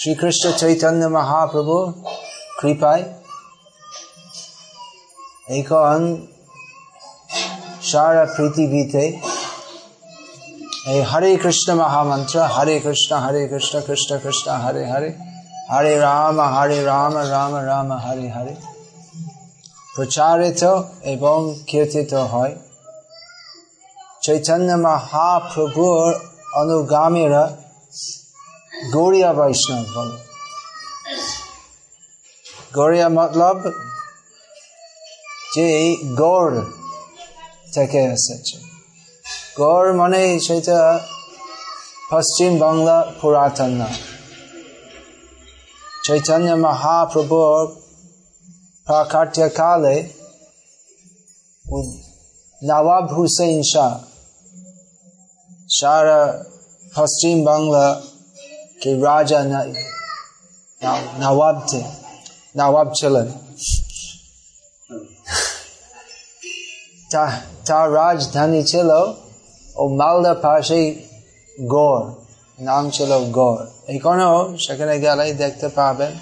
শ্রীকৃষ্ণ চৈতন্য মহাপ্রভু কৃপায় এখন সারা পৃথিবীতে এই হরে কৃষ্ণ মহামন্ত্র হরে কৃষ্ণ হরে কৃষ্ণ কৃষ্ণ কৃষ্ণ হরে হরে হরে রাম হরে রাম রাম রাম হরে হরে প্রচারিত এবং কীর্তিত হয় চৈতন্য মহাপ্রভুর অনুগামীরা গৌরিয়া বৈষ্ণব বলে গৌরিয়া মতলব যে গৌড় থেকে এসেছে গৌড় মানে সেটা পশ্চিম বাংলা পুরাতন না চৈতন্য মহাপ্রভুর প্রাকাট্য কালে নবাব হুসেন শাহ সারা পশ্চিম বাংলা কে রাজা নওয়াবতে নওয়াব ছিলেন তার রাজধানী ছিল ও মালদা পাশে গড় নাম ছিল গড় এখনও সেখানে গেলেই দেখতে পাবেন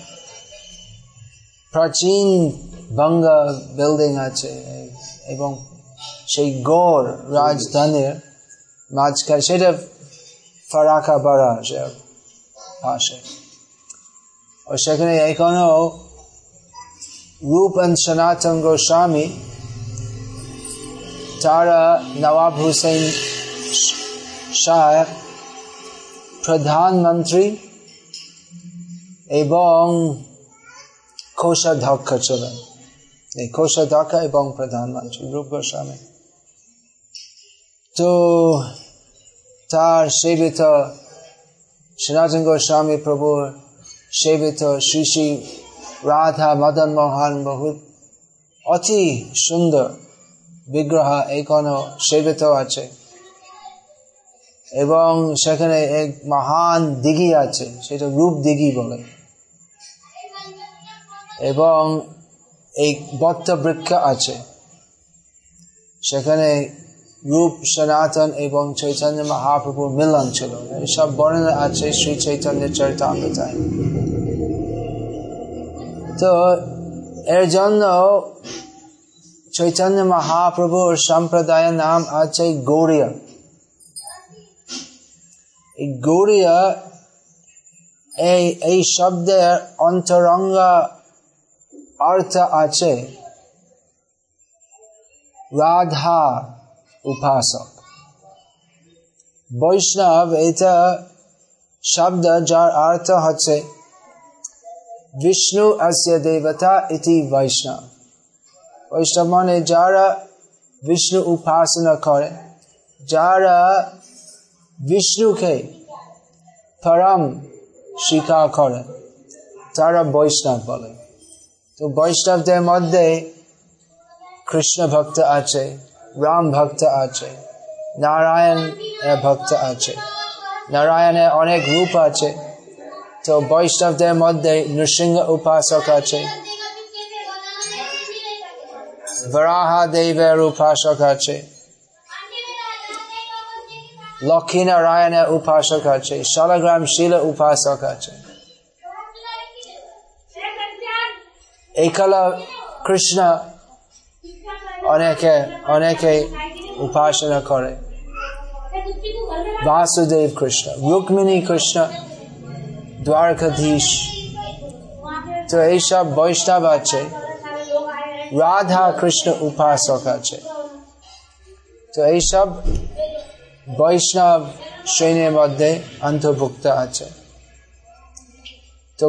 প্রাচীন বাংলা বিল্ডিং আছে এবং সেই গড় রাজধানীর মাঝখানে সেটা ফারাকা বারাজ ও সেখানে এখনও রূপ সনাতন গোস্বামী, তারা নবাব হুসেন শাহ, প্রধানমন্ত্রী এবং কোষাধ্যক্ষ ছিলেন। এই কোষাধ্যক্ষ এবং প্রধানমন্ত্রী রূপ গোস্বামী। তো তার সেবিত সনাতন গোস্বামী প্রভুর সেবিত শ্রী শ্রী রাধা মদন মোহন বহু অতি সুন্দর বিগ্রহ এখনও সেবিত আছে এবং সেখানে এক মহান দিঘি আছে সেটা রূপ দিঘি বলে এবং এই বত্ত বৃক্ষ আছে সেখানে রূপ, সনাতন এবং চৈতন্য মহাপ্রভুর মিলন ছিল। এসব বর্ণনা আছে শ্রী চৈতন্য চরিতামৃতায়। তো এর জন্য চৈতন্য মহাপ্রভুর সম্প্রদায়ের নাম আছে গৌরিয়া এই গৌরিয়া এই এই শব্দের অন্তরঙ্গা অর্থ আছে রাধা। উপাসক বৈষ্ণব এটা শব্দ যার অর্থ হচ্ছে বিষ্ণু অস্য দেবতা ইতি বৈষ্ণব বৈষ্ণব মানে যারা বিষ্ণু উপাসনা করে যারা বিষ্ণুকে পরম স্বীকার করে তারা বৈষ্ণব বলে তো বৈষ্ণবদের মধ্যে কৃষ্ণ ভক্ত আছে রাম ভক্ত আছে নারায়ণ ভক্ত আছে নারায়ণের অনেক রূপ আছে তো বৈষ্ণবদের মধ্যে নৃসিংহ উপাসক আছে বরাহা দেবের উপাসক আছে লক্ষ্মী নারায়ণের উপাসক আছে শালগ্রাম শিল উপাসক আছে একলা কৃষ্ণ অনেকে অনেকে উপাসনা করে। বাসুদেব কৃষ্ণ, রুক্মিণী কৃষ্ণ, দ্বারকাধীশ। তো এইসব বৈষ্ণব আছে, রাধা কৃষ্ণ উপাসক আছে। তো এইসব বৈষ্ণব শ্রেণির মধ্যে অন্তর্ভুক্ত আছে। তো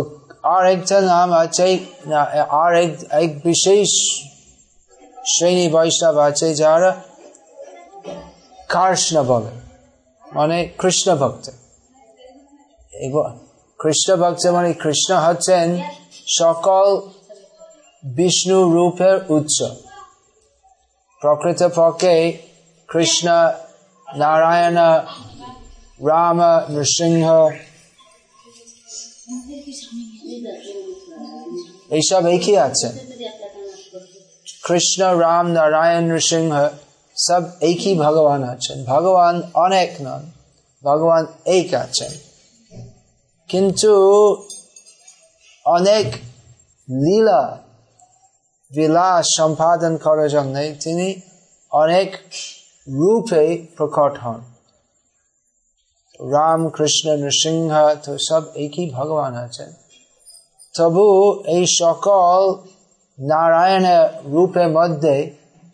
আর একটা নাম আছে আর এক বিশেষ শ্রেণি বৈষ্ণব আছে যারা কৃষ্ণ বলে মানে কৃষ্ণ ভক্ত কৃষ্ণ ভক্ত মানে কৃষ্ণ হচ্ছেন সকল বিষ্ণু রূপের উৎস। প্রকৃত পক্ষে কৃষ্ণ নারায়ণ রাম নৃসিংহ এইসব একই আছে। কৃষ্ণ রাম নারায়ণ নৃসিংহ সব একই ভগবান আছেন ভগবান অনেক নন ভগবান এক আছেন কিন্তু অনেক লীলা বিলাস সম্পাদন করার জন্য তিনি অনেক রূপে প্রকট হন রাম কৃষ্ণ নৃসিংহ তো সব একই ভগবান আছেন তবু এই সকল নারায়ণের রূপের মধ্যে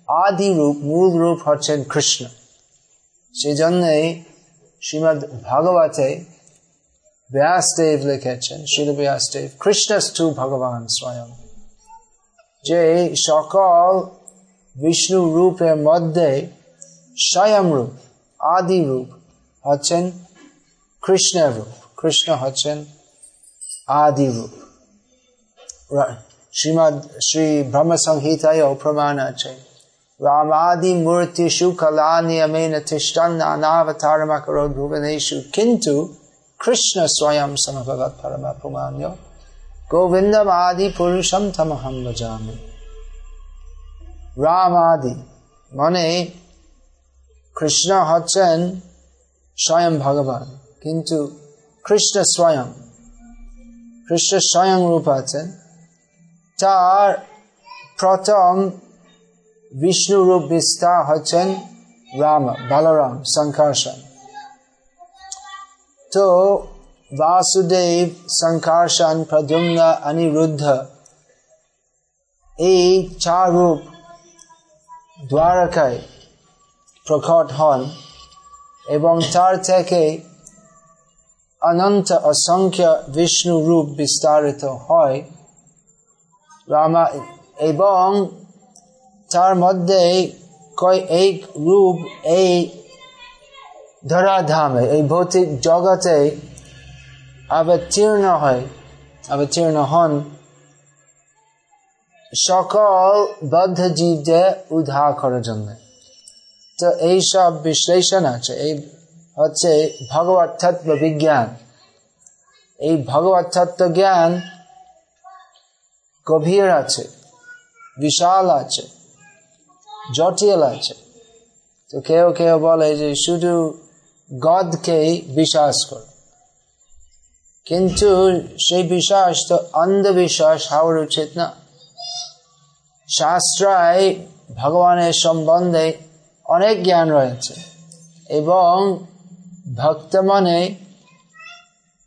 আদি রূপ মূল রূপ হচ্ছেন কৃষ্ণ সেই জন্যই শ্রীমদ ভাগবতে ব্যাসদেব লিখেছেন শিল ব্যাসদেব কৃষ্ণস্তু ভগবান স্বয়ং যে সকল বিষ্ণু রূপের মধ্যে স্বয়ং রূপ আদি রূপ হচ্ছেন কৃষ্ণের রূপ কৃষ্ণ হচ্ছেন আদি রূপ শ্রীমদ শ্রী ব্রহ্ম সংহিতায় প্রমাণ আছে রামাদি মূর্তিষু কলানিয়মেন তিষ্ঠন নানাবতারমকরোদ ভুবনেষু কিন্তু কৃষ্ণ স্বয়ং সমভগত পরম প্রমাণ্য গোবিন্দম আদি পুরুষম তমহম ভজামি রাম আদি মানে কৃষ্ণ হচ্ছেন স্বয়ং ভগবান কিন্তু কৃষ্ণ স্বয়ং কৃষ্ণ স্বয়ং রূপ আছেন তার প্রথম বিষ্ণু রূপ বিস্তার হচ্ছেন রাম, বলরাম সংকর্ষণ তো বাসুদেব সংকর্ষণ প্রদ্যুম্ন, অনিরুদ্ধ, এই চার রূপ দ্বারকায় প্রকট হন এবং তার থেকে অনন্ত অসংখ্য বিষ্ণু রূপ বিস্তারিত হয়। এবং তার মধ্যে কয়েক রূপ, এই ধরাধামে, এই ভৌতিক জগতে অবতীর্ণ হয়, অবতীর্ণ হন। সকল বদ্ধ জীবদের উদ্ধার করার জন্য। তো এইসব বিশ্লেষণ আছে। এই হচ্ছে ভগবত বিজ্ঞান। এই ভগবত জ্ঞান গভীর আছে, বিশাল আছে, জটিল আছে। তো কেউ কেউ বলে যে শুধু গদকে বিশ্বাস কর। কিন্তু সেই বিশ্বাস তো অন্ধবিশ্বাস হওয়ার উচিত না। শাস্ত্রায় ভগবানের সম্বন্ধে অনেক জ্ঞান রয়েছে এবং ভক্ত মনে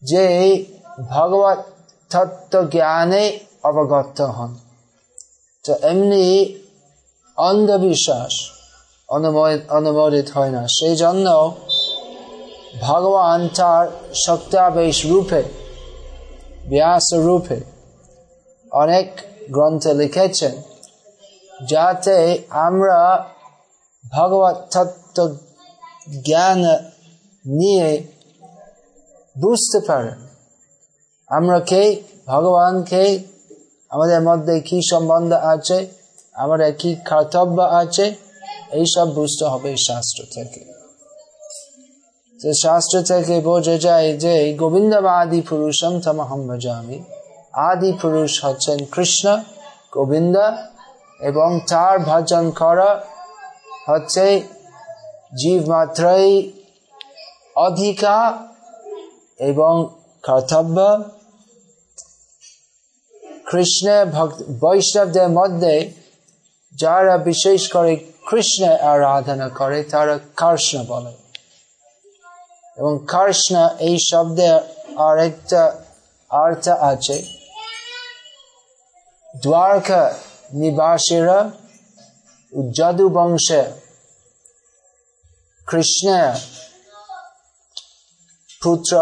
যে ভগবত তত্ত্ব জ্ঞানে অবগত হন তো এমনি অন্ধবিশ্বাস অনুমোদিত হয় না সেই জন্য ভগবান তার শক্তাবেশ রূপে ব্যাস রূপে অনেক গ্রন্থ লিখেছেন যাতে আমরা ভগবত তত্ত্ব জ্ঞান নিয়ে বুঝতে পারেন আমরা কে ভগবানকে আমাদের মধ্যে কি সম্বন্ধ আছে? আমাদের কি কর্তব্য আছে? এইসব বুঝতে হবে শাস্ত্র থেকে। তো শাস্ত্র থেকে বোঝা যায় যে গোবিন্দ বা আদি পুরুষম তমহম আদি পুরুষ হচ্ছেন কৃষ্ণ, গোবিন্দ এবং তার ভজন করা হচ্ছে জীব মাত্রাই অধিকার এবং কর্তব্য। কৃষ্ণের ভক্ত বৈষ্ণবদের মধ্যে যারা বিশেষ করে কৃষ্ণ আরাধনা করে তারা কৃষ্ণ বলে এবং কৃষ্ণ এই শব্দের আরেকটা অর্থ আছে। দ্বারকা নিবাসীরা যদু বংশে কৃষ্ণের পুত্র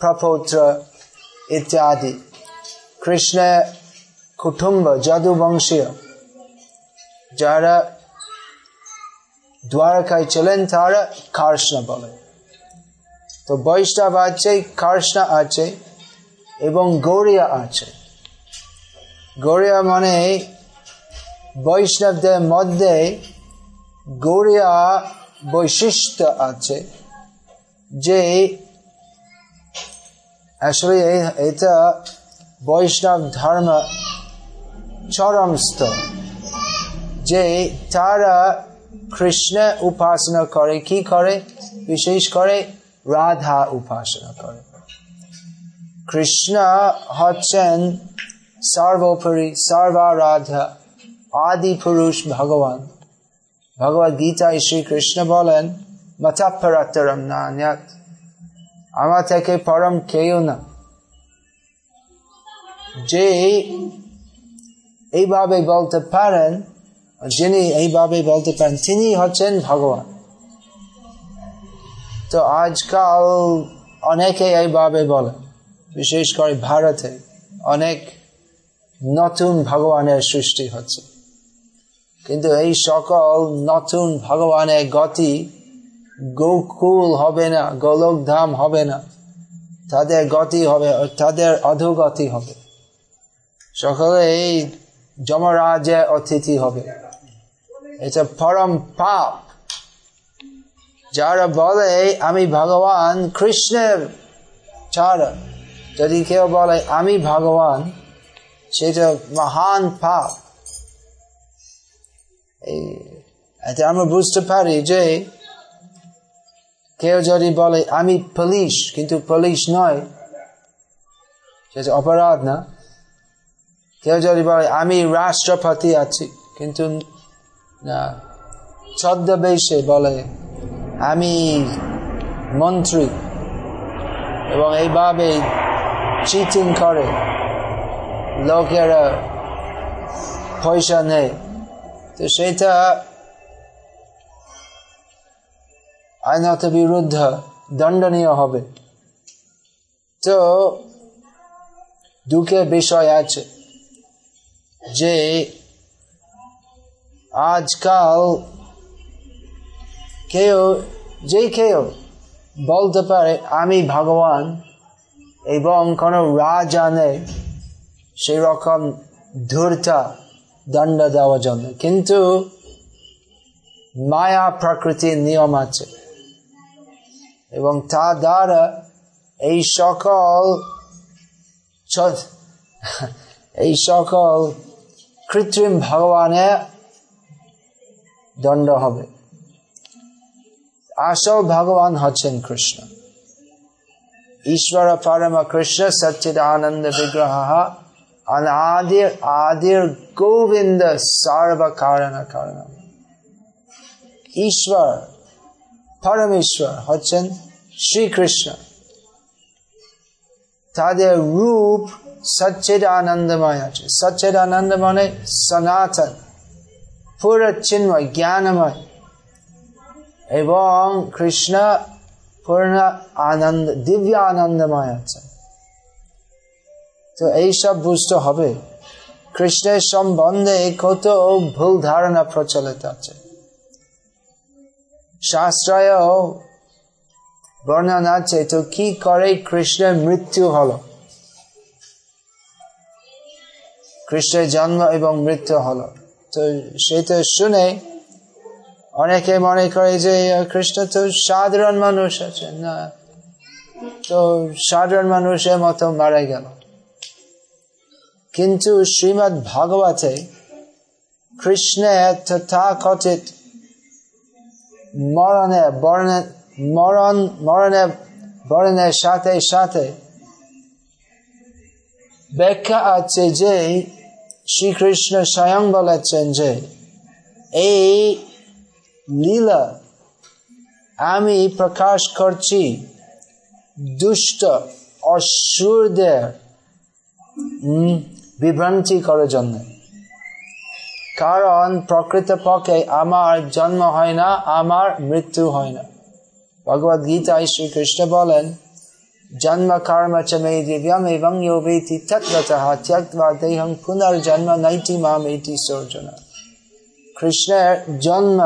প্রপুত্র ইত্যাদি কৃষ্ণের কুটুম্ব যদুবংশীয় যারা দ্বারকায় ছিলেন তারা কৃষ্ণ বলে তো বৈষ্ণব আছে কৃষ্ণ আছে, এবং গৌরিয়া আছে। গৌরিয়া মানে বৈষ্ণবদের মধ্যে গৌরিয়া বৈশিষ্ট্য আছে, যে আসলে এটা বৈষ্ণব ধর্ম চরম স্তর যে তারা কৃষ্ণ উপাসনা করে কি করে? বিশেষ করে রাধা উপাসনা করে। কৃষ্ণ হচ্ছেন সর্বোপরি সর্বারাধা আদি পুরুষ ভগবান। ভগবত গীতায় শ্রীকৃষ্ণ বলেন মতাপরাতরম নান্যাত। আমার থেকে পরম কেউ না। যে এইভাবে বলতে পারেন, যিনি এইভাবে বলতে পারেন, তিনি হচ্ছেন ভগবান। তো আজকাল অনেকে এইভাবে বলেন বিশেষ করে ভারতে অনেক নতুন ভগবানের সৃষ্টি হচ্ছে। কিন্তু এই সকল নতুন ভগবানের গতি গোকুল হবে না গোলক ধাম হবে না। তাদের গতি হবে, তাদের অধোগতি হবে। সকলে এই যমরাজের অতিথি হবে। এটা পরম পাপ। যারা বলে, আমি ভগবান কৃষ্ণের ছাড়া যদি কেউ বলে, আমি ভগবান সেটা মহান পাপ। এতে আমরা বুঝতে পারি যে কেউ যদি বলে, আমি পুলিশ কিন্তু পুলিশ নয়, সেটা অপরাধ না। কেউ যদি বলে, আমি রাষ্ট্রপতি আছি। কিন্তু না, ছদ্মবেশে বলে, আমি মন্ত্রী। এবং এইভাবে চিটিং করে। লোকেরা পয়সা নেই তো সেটা আইনত বিরুদ্ধ দণ্ডনীয় হবে। তো দুঃখের বিষয় আছে। যে আজকাল কেউ, যে কেউ বলতে পারে, আমি ভগবান এবং কোনো রাজা নেই। সেই রকম ধূর্তা দণ্ড দেওয়ার জন্য। কিন্তু মায়া প্রকৃতির নিয়ম আছে। এবং তা দ্বারা এই সকল এই সকল কৃত্রিম ভগবানের দণ্ড হবে। আসল ভগবান হচ্ছেন কৃষ্ণ। ঈশ্বর পরম কৃষ্ণ সচ্চিদ আনন্দ বিগ্রহ অনাদির আদির গোবিন্দ সর্ব কারণ। কারণ ঈশ্বর পরমেশ্বর হচ্ছেন শ্রীকৃষ্ণ। তাদের রূপ সচ্চিদ আনন্দময় আছে সচ্চিদ আনন্দ মানে সনাতন পুরো চিন্ময় জ্ঞানময় এবং কৃষ্ণ পূর্ণ আনন্দ দিব্য আনন্দময় আছে তো এইসব বুঝতে হবে কৃষ্ণের সম্বন্ধে কত ভুল ধারণা প্রচলিত আছে শাস্ত্রায় বর্ণনা আছে তো কি করে কৃষ্ণের মৃত্যু হলো কৃষ্ণের জন্ম এবং মৃত্যু হলো। তো সেটা শুনে অনেকে মনে করে যে, কৃষ্ণ তো সাধারণ মানুষ আছে, না। তো সাধারণ মানুষের মতো মারা গেল। কিন্তু শ্রীমৎ ভাগবতে কৃষ্ণের তথাকথিত মরণে, বরণে, মরণ, মরণে, বরণের সাথে সাথে ব্যাখ্যা আছে যে শ্রীকৃষ্ণ স্বয়ং বলেছেন যে এই লীলা আমি প্রকাশ করছি দুষ্ট অসুরদের বিভ্রান্তি করার জন্য। কারণ প্রকৃত পক্ষে আমার জন্ম হয় না, আমার মৃত্যু হয় না। ভগবদ গীতায় শ্রীকৃষ্ণ বলেন কর্ম চ মে দিব্যম এবং যোবেতি তত্ত্বতঃ ত্যক্তবা দেহং পুনর্জন্ম নৈতি মাম এটি সর্জনা কৃষ্ণের জন্ম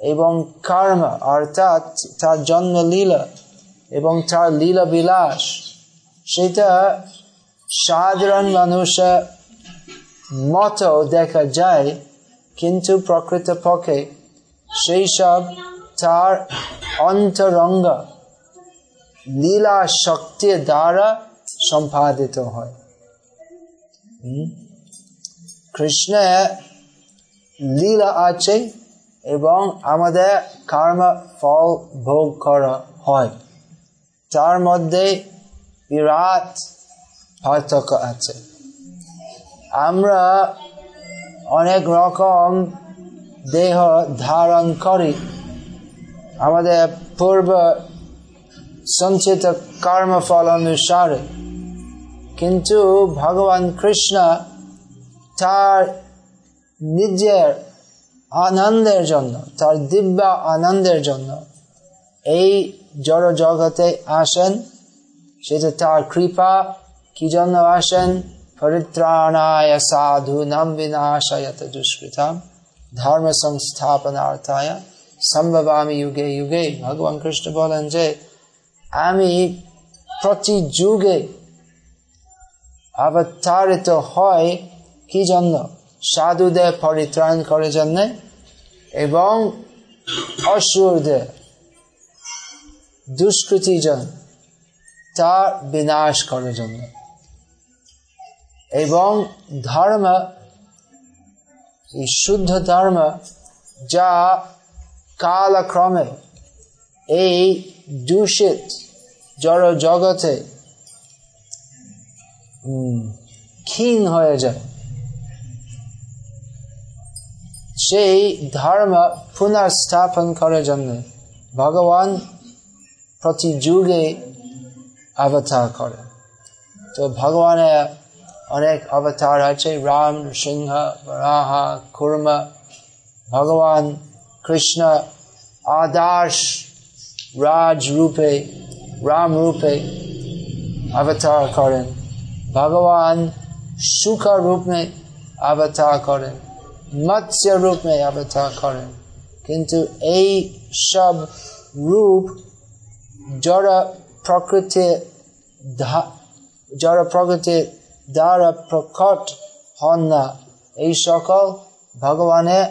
এবং কর্ম অর্থাৎ তার জন্ম লীলা এবং তার লীলা বিলাস সেটা সাধারণ মানুষের মতো দেখা যায় কিন্তু প্রকৃত পক্ষে সেই সব তার অন্তরঙ্গ লীলা শক্তির দ্বারা সম্পাদিত হয়। কৃষ্ণের লীলা আছে এবং আমাদের কর্ম ফল ভোগ করা হয়। তার মধ্যে বিরাট পার্থক্য আছে। আমরা অনেক রকম দেহ ধারণ করি। আমাদের পূর্ব সঞ্চিত কর্মফল অনুসারে কিন্তু ভগবান কৃষ্ণ তার নিজের আনন্দের জন্য তার দিব্য আনন্দের জন্য এই জড় জগতে আসেন সেটা তার কৃপা, কি জন্য আসেন? পরিত্রাণায় সাধু নাম বিনাশায়ত দুষ্কৃতাম ধর্ম সংস্থাপনার্থায় সম্ভবামী যুগে যুগে ভগবান কৃষ্ণ বলেন যে আমি প্রতি যুগে অবতারিত হয় কি জন্য? সাধুদের পরিত্রাণ করে জন্য এবং অসুরদের দুষ্কৃতি জন তার বিনাশ করার জন্য। এবং ধর্ম, এই শুদ্ধ ধর্ম যা কালক্রমে এই দূষিত জড় জগতে ক্ষীণ হয়ে যায়। সেই ধর্ম পুনর্স্থাপন করার জন্য ভগবান প্রতি যুগে অবতার করে। তো ভগবানের অনেক অবতার আছে, রাম, সিংহ বরাহা কুর্ম, ভগবান, Krishna, আদার্শ Raj Rupe, Ram Rupe, Avatar Karan. Bhagavan Shuka Rupme, Avatar Karan. Matsya Rupme, Avatar Karan. Kintu A Shab Rup, Jara Prakriti যারা প্রকৃতির দ্বারা প্রকট হন না এই সকল ভগবানের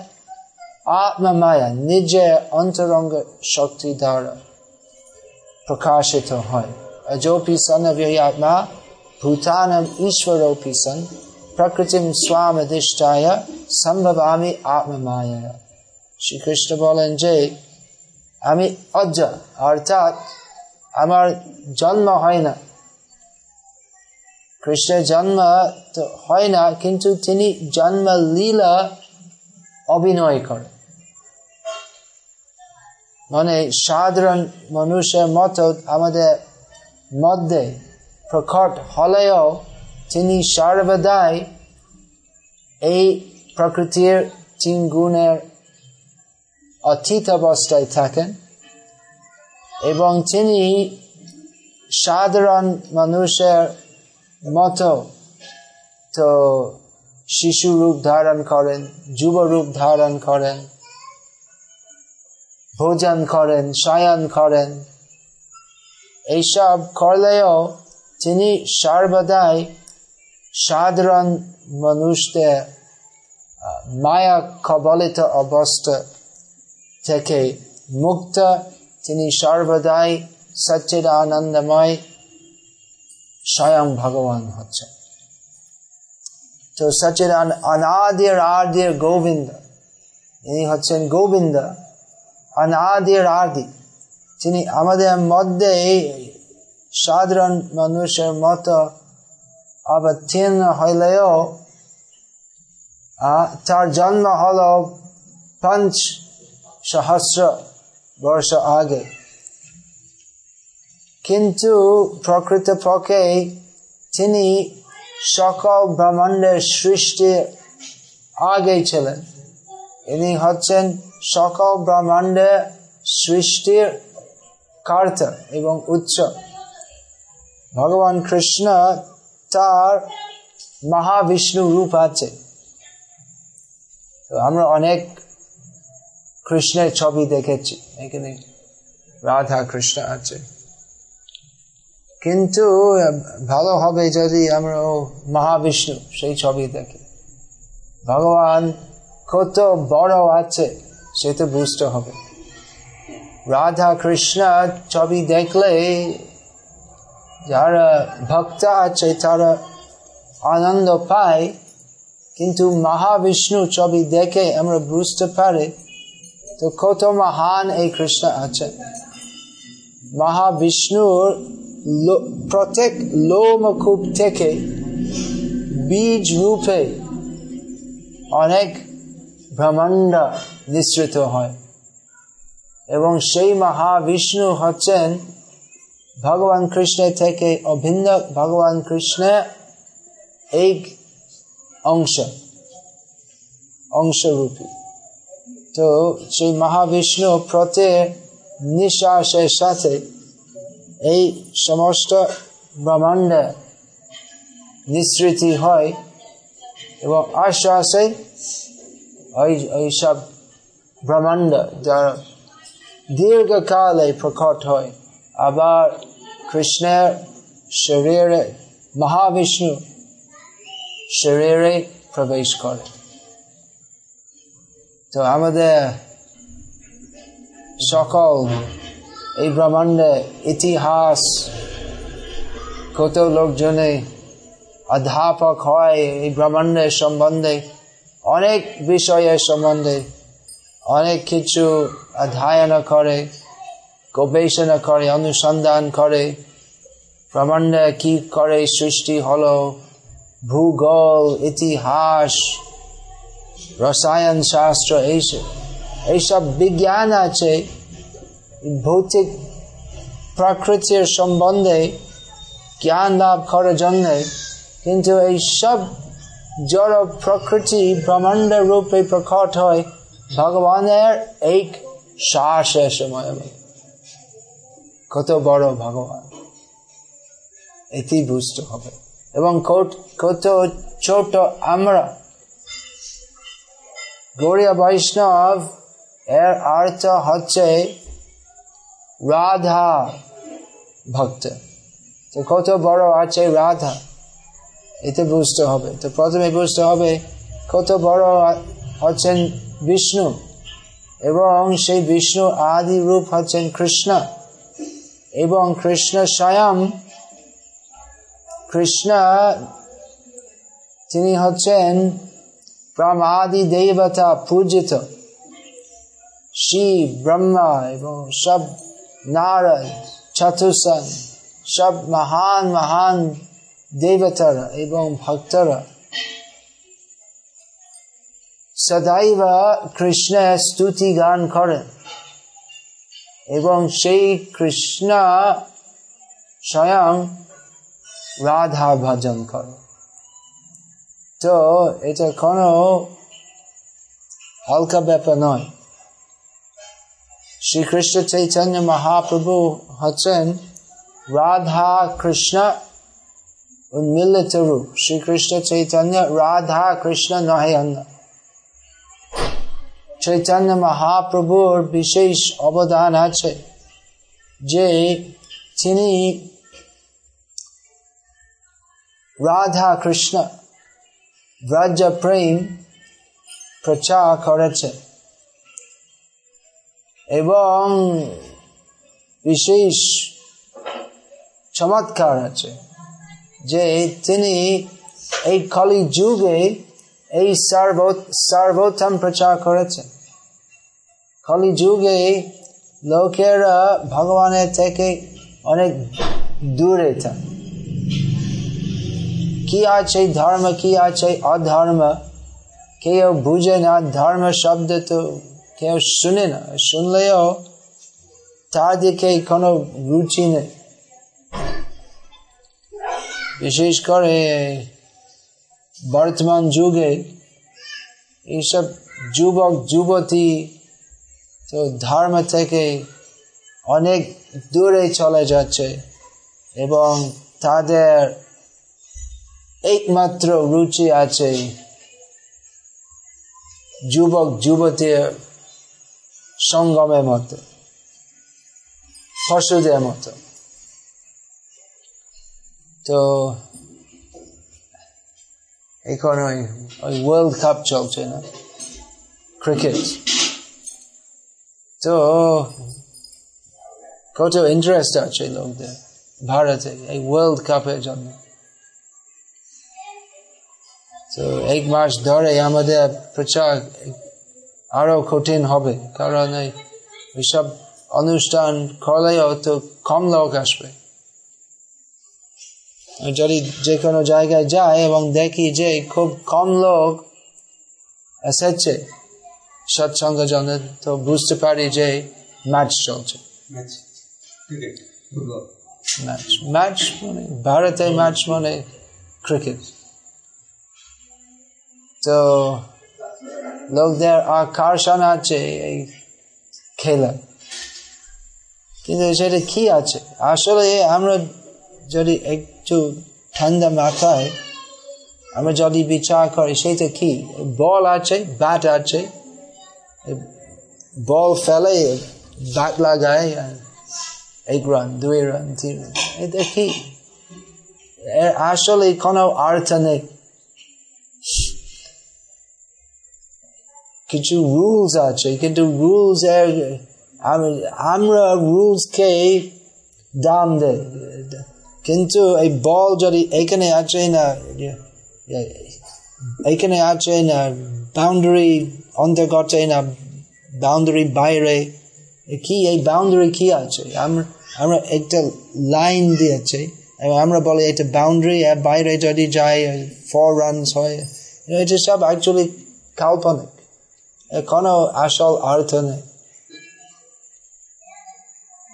আত্মমায়া নিজের অন্তরঙ্গ শক্তি দ্বারা প্রকাশিত হয়। অজোপি সন অব্যয়াত্মা ভূতানম ঈশ্বরোপি সন প্রকৃতিম স্বামধিষ্ঠায় সম্ভবামি আত্মমায়। শ্রীকৃষ্ণ বলেন যে, আমি অজ অর্থাৎ আমার জন্ম হয় না। কৃষ্ণের জন্ম তো হয় না, কিন্তু তিনি জন্মলীলা অভিনয় করেন। মানে সাধারণ মানুষের মতো আমাদের মধ্যে প্রকট হলেও তিনি সর্বদাই এই প্রকৃতির তিন গুণের অতীত অবস্থায় থাকেন এবং তিনি সাধারণ মানুষের মতো, তো শিশু রূপ ধারণ করেন যুব রূপ ধারণ করেন ভোজন করেন শয়ন করেন। এইসব করলেও তিনি সর্বদাই সাধারণ মানুষদের মায়া কবলিত অবস্থা থেকে মুক্ত তিনি সর্বদাই সচ্চিদ আনন্দময় স্বয়ং ভগবান হচ্ছে তো সচিদ অনাদির আদির গোবিন্দ, ইনি হচ্ছেন গোবিন্দ। অনাদির আদি তিনি আমাদের মধ্যে সাধারণ মানুষের মতো অবতীর্ণ হইলেও তার জন্ম হল পঞ্চ সহস্র বর্ষ আগে। কিন্তু প্রকৃত পক্ষে তিনি সকল ব্রহ্মাণ্ডের সৃষ্টির আগে ছিলেন। ইনি হচ্ছেন সকল ব্রহ্মাণ্ডে সৃষ্টির কার্তা এবং উচ্চ ভগবান কৃষ্ণ তার মহাবিষ্ণু রূপ আছে। আমরা অনেক কৃষ্ণের ছবি দেখেছি। এখানে রাধা কৃষ্ণ আছে। কিন্তু, ভালো হবে যদি আমরা মহাবিষ্ণু সেই ছবি দেখি। ভগবান কত বড় আছে। সেটা বুঝতে হবে। রাধা কৃষ্ণ ছবি দেখলে যারা ভক্ত আছে তারা আনন্দ পায়, কিন্তু মহাবিষ্ণু ছবি দেখে আমরা বুঝতে পারি তো কত মহান এই কৃষ্ণ আছে। মহাবিষ্ণুর প্রত্যেক লোমকূপ থেকে বীজ রূপে অনেক ব্রহ্মাণ্ড নিঃসৃত হয়। এবং সেই মহাবিষ্ণু হচ্ছেন ভগবান কৃষ্ণের থেকে অভিন্ন ভগবান কৃষ্ণের এক অংশ, অংশরূপী। তো সেই মহাবিষ্ণু প্রতি নিঃশ্বাসের সাথে এই সমস্ত ব্রহ্মাণ্ড নিঃসৃতি হয় এবং আশ্বাসে ওই ওইসব ব্রহ্মাণ্ড যারা দীর্ঘকালে প্রকট হয় আবার কৃষ্ণের শরীরে মহাবিষ্ণু শরীরে প্রবেশ করে তো আমাদের সকল এই ব্রহ্মাণ্ডে ইতিহাস, কত লোকজনে অধ্যাপক হয় এই ব্রহ্মাণ্ডের সম্বন্ধে অনেক বিষয়ের সম্বন্ধে, অনেক কিছু অধ্যয়ন করে, গবেষণা করে, অনুসন্ধান করে, ব্রহ্মাণ্ডে কি করে সৃষ্টি হলো, ভূগোল, ইতিহাস রসায়ন শাস্ত্র এইসব এইসব বিজ্ঞান আছে। ভৌতিক প্রকৃতির সম্বন্ধে জ্ঞান লাভ করার জন্য, কিন্তু এই সব জড় প্রকৃতি ব্রহ্মাণ্ড রূপে প্রকট হয়। ভগবানের এক শ্বাসের সময়। কত বড় ভগবান। এটি বুঝতে হবে। এবং কত ছোট আমরা। গৌরিয়া বৈষ্ণব এর অর্থ হচ্ছে রাধা ভক্ত। তো কত বড় আছে রাধা? এতে বুঝতে হবে। তো প্রথমে বুঝতে হবে কত বড় হচ্ছেন বিষ্ণু এবং সেই বিষ্ণু আদি রূপ হচ্ছেন কৃষ্ণ এবং কৃষ্ণ স্বয়ং কৃষ্ণ, তিনি হচ্ছেন প্রামাদি দেবতা পূজিত। শিব, ব্রহ্মা এবং সব নারদ চতুসন সব মহান মহান দেবতারা এবং ভক্তরা। সদাইব কৃষ্ণের স্তুতি গান করেন এবং সেই কৃষ্ণ স্বয়ং রাধা ভজন করে তো এটা কোনো হালকা ব্যাপার নয়। শ্রীকৃষ্ণ চৈতন্য মহাপ্রভু হচ্ছেন রাধা কৃষ্ণ উন্মিলিত রূপ শ্রীকৃষ্ণ চৈতন্য রাধা কৃষ্ণ নহে অন্য চৈতন্য মহাপ্রভুর বিশেষ অবদান আছে যে তিনি রাধা কৃষ্ণ ব্রজ প্রেম প্রচার করেছে এবং বিশেষ চমৎকার আছে যে তিনি এই কলি যুগে এই সর্বোত্তম প্রচার করেছে কলি যুগে লোকেরা ভগবানের থেকে অনেক দূরে থাকে। কি আছে ধর্ম, কি আছে অধর্ম? কেউ বুঝে না, ধর্ম শব্দ তো কেউ শুনে না। শুনলেও তার দিকে কোনো রুচি নেই। বিশেষ করে বর্তমান যুগে এইসব যুবক, যুবতী তো ধর্ম থেকে অনেক দূরে চলে যাচ্ছে এবং তাদের একমাত্র রুচি আছে যুবক যুবতীর সঙ্গমের মতো, পশুদের মতো। তো, এখন ওই ওই ওয়ার্ল্ড কাপ চলছে না ক্রিকেট তো, কত ইন্টারেস্ট আছে লোকদের, ভারতে, এই ওয়ার্ল্ড কাপের জন্য। তো, এক মাস ধরে আমাদের প্রচার আরও কঠিন হবে, কারণ এই সব অনুষ্ঠান করলেও তো কম লোক আসবে। যদি যে কোনো জায়গায় যায় এবং দেখি যে খুব কম লোক এসেছে সৎসঙ্গ জন্য তো বুঝতে পারি যে ম্যাচ চলছে। ম্যাচ ম্যাচ মানে ভারতে ম্যাচ মানে ক্রিকেট। তো লোকদের আকর্ষণ আছে এই খেলা। কিন্তু সেটা কি আছে? আসলে আমরা যদি একটু ঠান্ডা মাথায়, আমরা যদি বিচার করি, সেটা কি? বল আছে ব্যাট আছে, বল ফেলে ব্যাট লাগায়, এক রান দুই রান তিন রান এটা কি? আসলে কোনো অর্থ নেই। কিছু রুলস আছে, কিন্তু রুলস এর আমরা রুলস কে দাম দেয় কিন্তু এই বল যদি এখানে আছে না এখানে আছে না বাউন্ডারি অন্তর্গত না বাউন্ডারি বাইরে কি, এই বাউন্ডারি কি আছে? আমরা একটা লাইন দিয়েছে আমরা বলি এটা বাউন্ডারি এর বাইরে যদি যাই ফোর রানস হয়, এটা সব অ্যাকচুয়ালি কাল্পনিক কোনো আসল অর্থ নেই।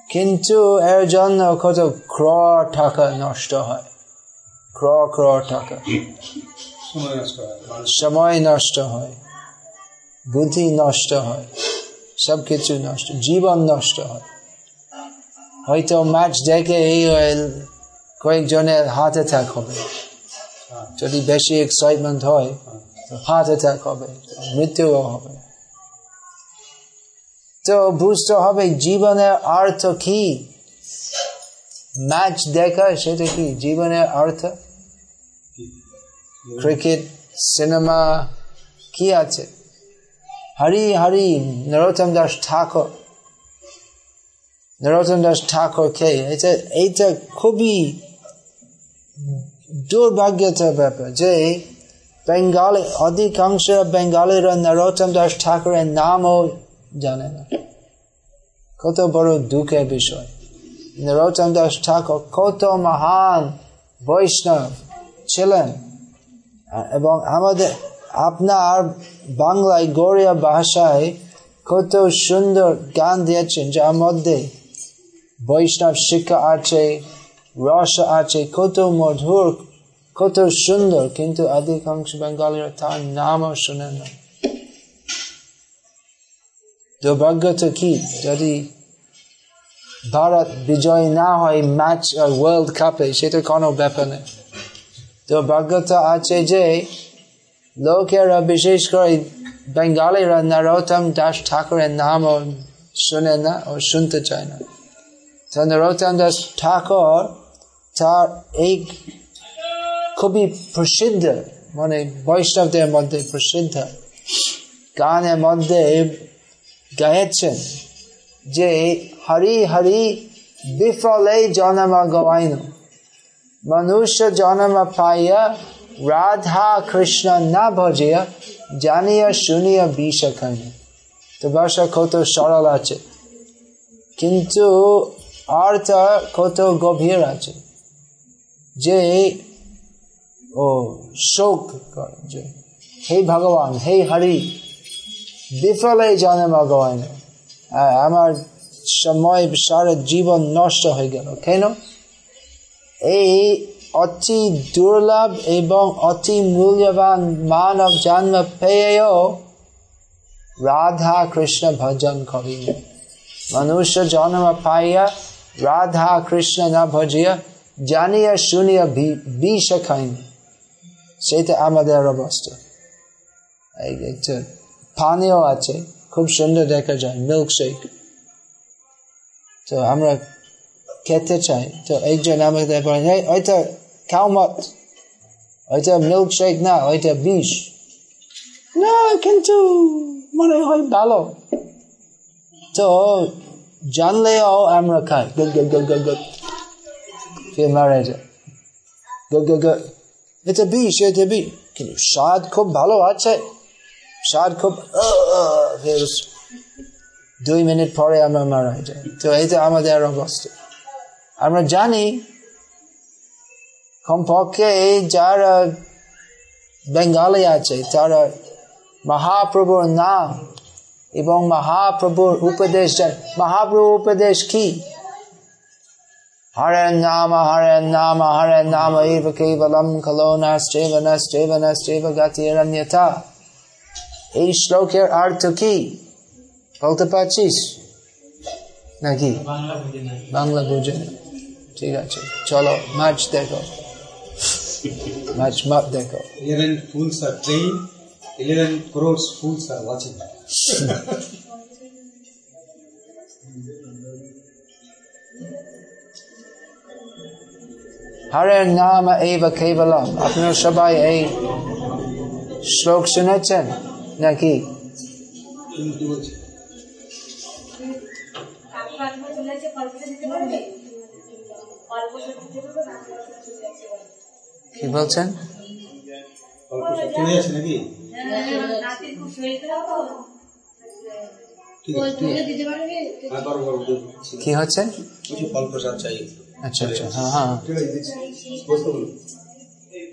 কিন্তু এর জন্য কত ক্র টাকা নষ্ট হয়। ক্র ক্র টাকা। সময় নষ্ট হয়। বুদ্ধি নষ্ট হয়। সব কিছু নষ্ট জীবন নষ্ট হয়। হয়তো ম্যাচ দেখে এই কয়েকজনের হার্ট অ্যাটাক হবে। যদি বেশি এক্সাইটমেন্ট হয় হার্ট অ্যাটাক হবে মৃত্যুও হবে। বুঝতে হবে জীবনের অর্থ কি? ম্যাচ দেখা সেটা কি? জীবনের অর্থ? ক্রিকেট, সিনেমা, কি আছে? হরি হরি, নরোত্তম দাস ঠাকুর। নরোত্তম দাস ঠাকুর কে এটা, এইটা খুবই দুর্ভাগ্যতার ব্যাপার যে বেঙ্গালি, অধিকাংশ বেঙ্গালিরা নরোত্তম দাস ঠাকুরের নামও জানে না। কত বড় দুঃখের বিষয়। নরোত্তম দাস ঠাকুর কত মহান বৈষ্ণব ছিলেন। এবং আমাদের আপনার বাংলায় গড়িয়া ভাষায় কত সুন্দর গান দিয়েছেন, যার মধ্যে বৈষ্ণব শিক্ষা আছে, রস আছে, কত মধুর, কত সুন্দর। কিন্তু অধিকাংশ বেঙ্গলিরা তার নামও শুনে না। দুর্ভাগ্যতা কি যদি ভারত বিজয় না হয় ম্যাচ ওয়ার্ল্ড কাপে সেটা কোনো ব্যাপার নেই দুর্ভাগ্যতা আছে যে, লোকেরা বিশেষ করে বেঙ্গালিরা নরোত্তম দাস ঠাকুরের নাম শুনে না, ও শুনতে চায় না। তো নরোত্তম দাস ঠাকুর তার এই খুবই প্রসিদ্ধ মানে বৈষ্ণবদের মধ্যে প্রসিদ্ধ। গানের মধ্যে গাইছেন যে হরি হরি বিফলে জন্ম গওয়াইন মনুষ্য জন্ম পাইয়া রাধা কৃষ্ণ না ভজিয়া জানিয়া শুনিয়া বিষ খাইন। তো ভাষা কত সরল আছে। কিন্তু অর্থ কত গভীর আছে। যে, ও শোক করে যে, হে ভগবান, হে হরি বিফলে জানে ভগবান আমার সময় সারা জীবন নষ্ট হয়ে গেল কেন এই অতি দুর্লভ এবং অতি মূল্যবান মানব জন্ম পেয়েও রাধা কৃষ্ণ ভজন করি মনুষ্য জন্ম পাইয়া রাধা কৃষ্ণ না ভজিয়া জানিয়া শুনিয়া বিষ খাইন সেটা আমাদের অবস্থা পানীয় আছে, খুব সুন্দর দেখা যায় মিল্ক শেক তো আমরা খেতে চাই। তো একজন আমাদের বলেন ওইটা খাও মত ওইটা মিল্ক শেক না, ওইটা বিষ। না, কিন্তু মনে হয় ভালো। তো জানলেও আমরা খাই। Good good good good good. মারা যায়। Good good good. এটা বিষ এটা বিষ, কিন্তু স্বাদ খুব ভালো আছে। স্বাদ খুব দুই মিনিট পরে আমরা মারা যাই। তো এইটা আমাদের অবস্থা। আমরা জানি কমপক্ষে এই যারা বেঙ্গালি আছে, তারা মহাপ্রভুর নাম এবং মহাপ্রভুর উপদেশ মহাপ্রভু উপদেশ কি? হরে নাম হরে নাম হরে নাম এব কেবলম খলো নাস্টেব নাস্টেব নাস্টেব গতিরন্যথা এই শ্লোকের অর্থ কি? বলতে পারছিস? নাকি? বাংলা বুঝে ঠিক আছে চলো ম্যাচ দেখো। ম্যাচ মত দেখো। 11 fools are trained 11 crores fools are watching. হরে নাম এব কেবলম আপনার সবাই এই শ্লোক শুনেছেন নাকি কি? বলছেন? কি হচ্ছে? আচ্ছা আচ্ছা হ্যাঁ হ্যাঁ।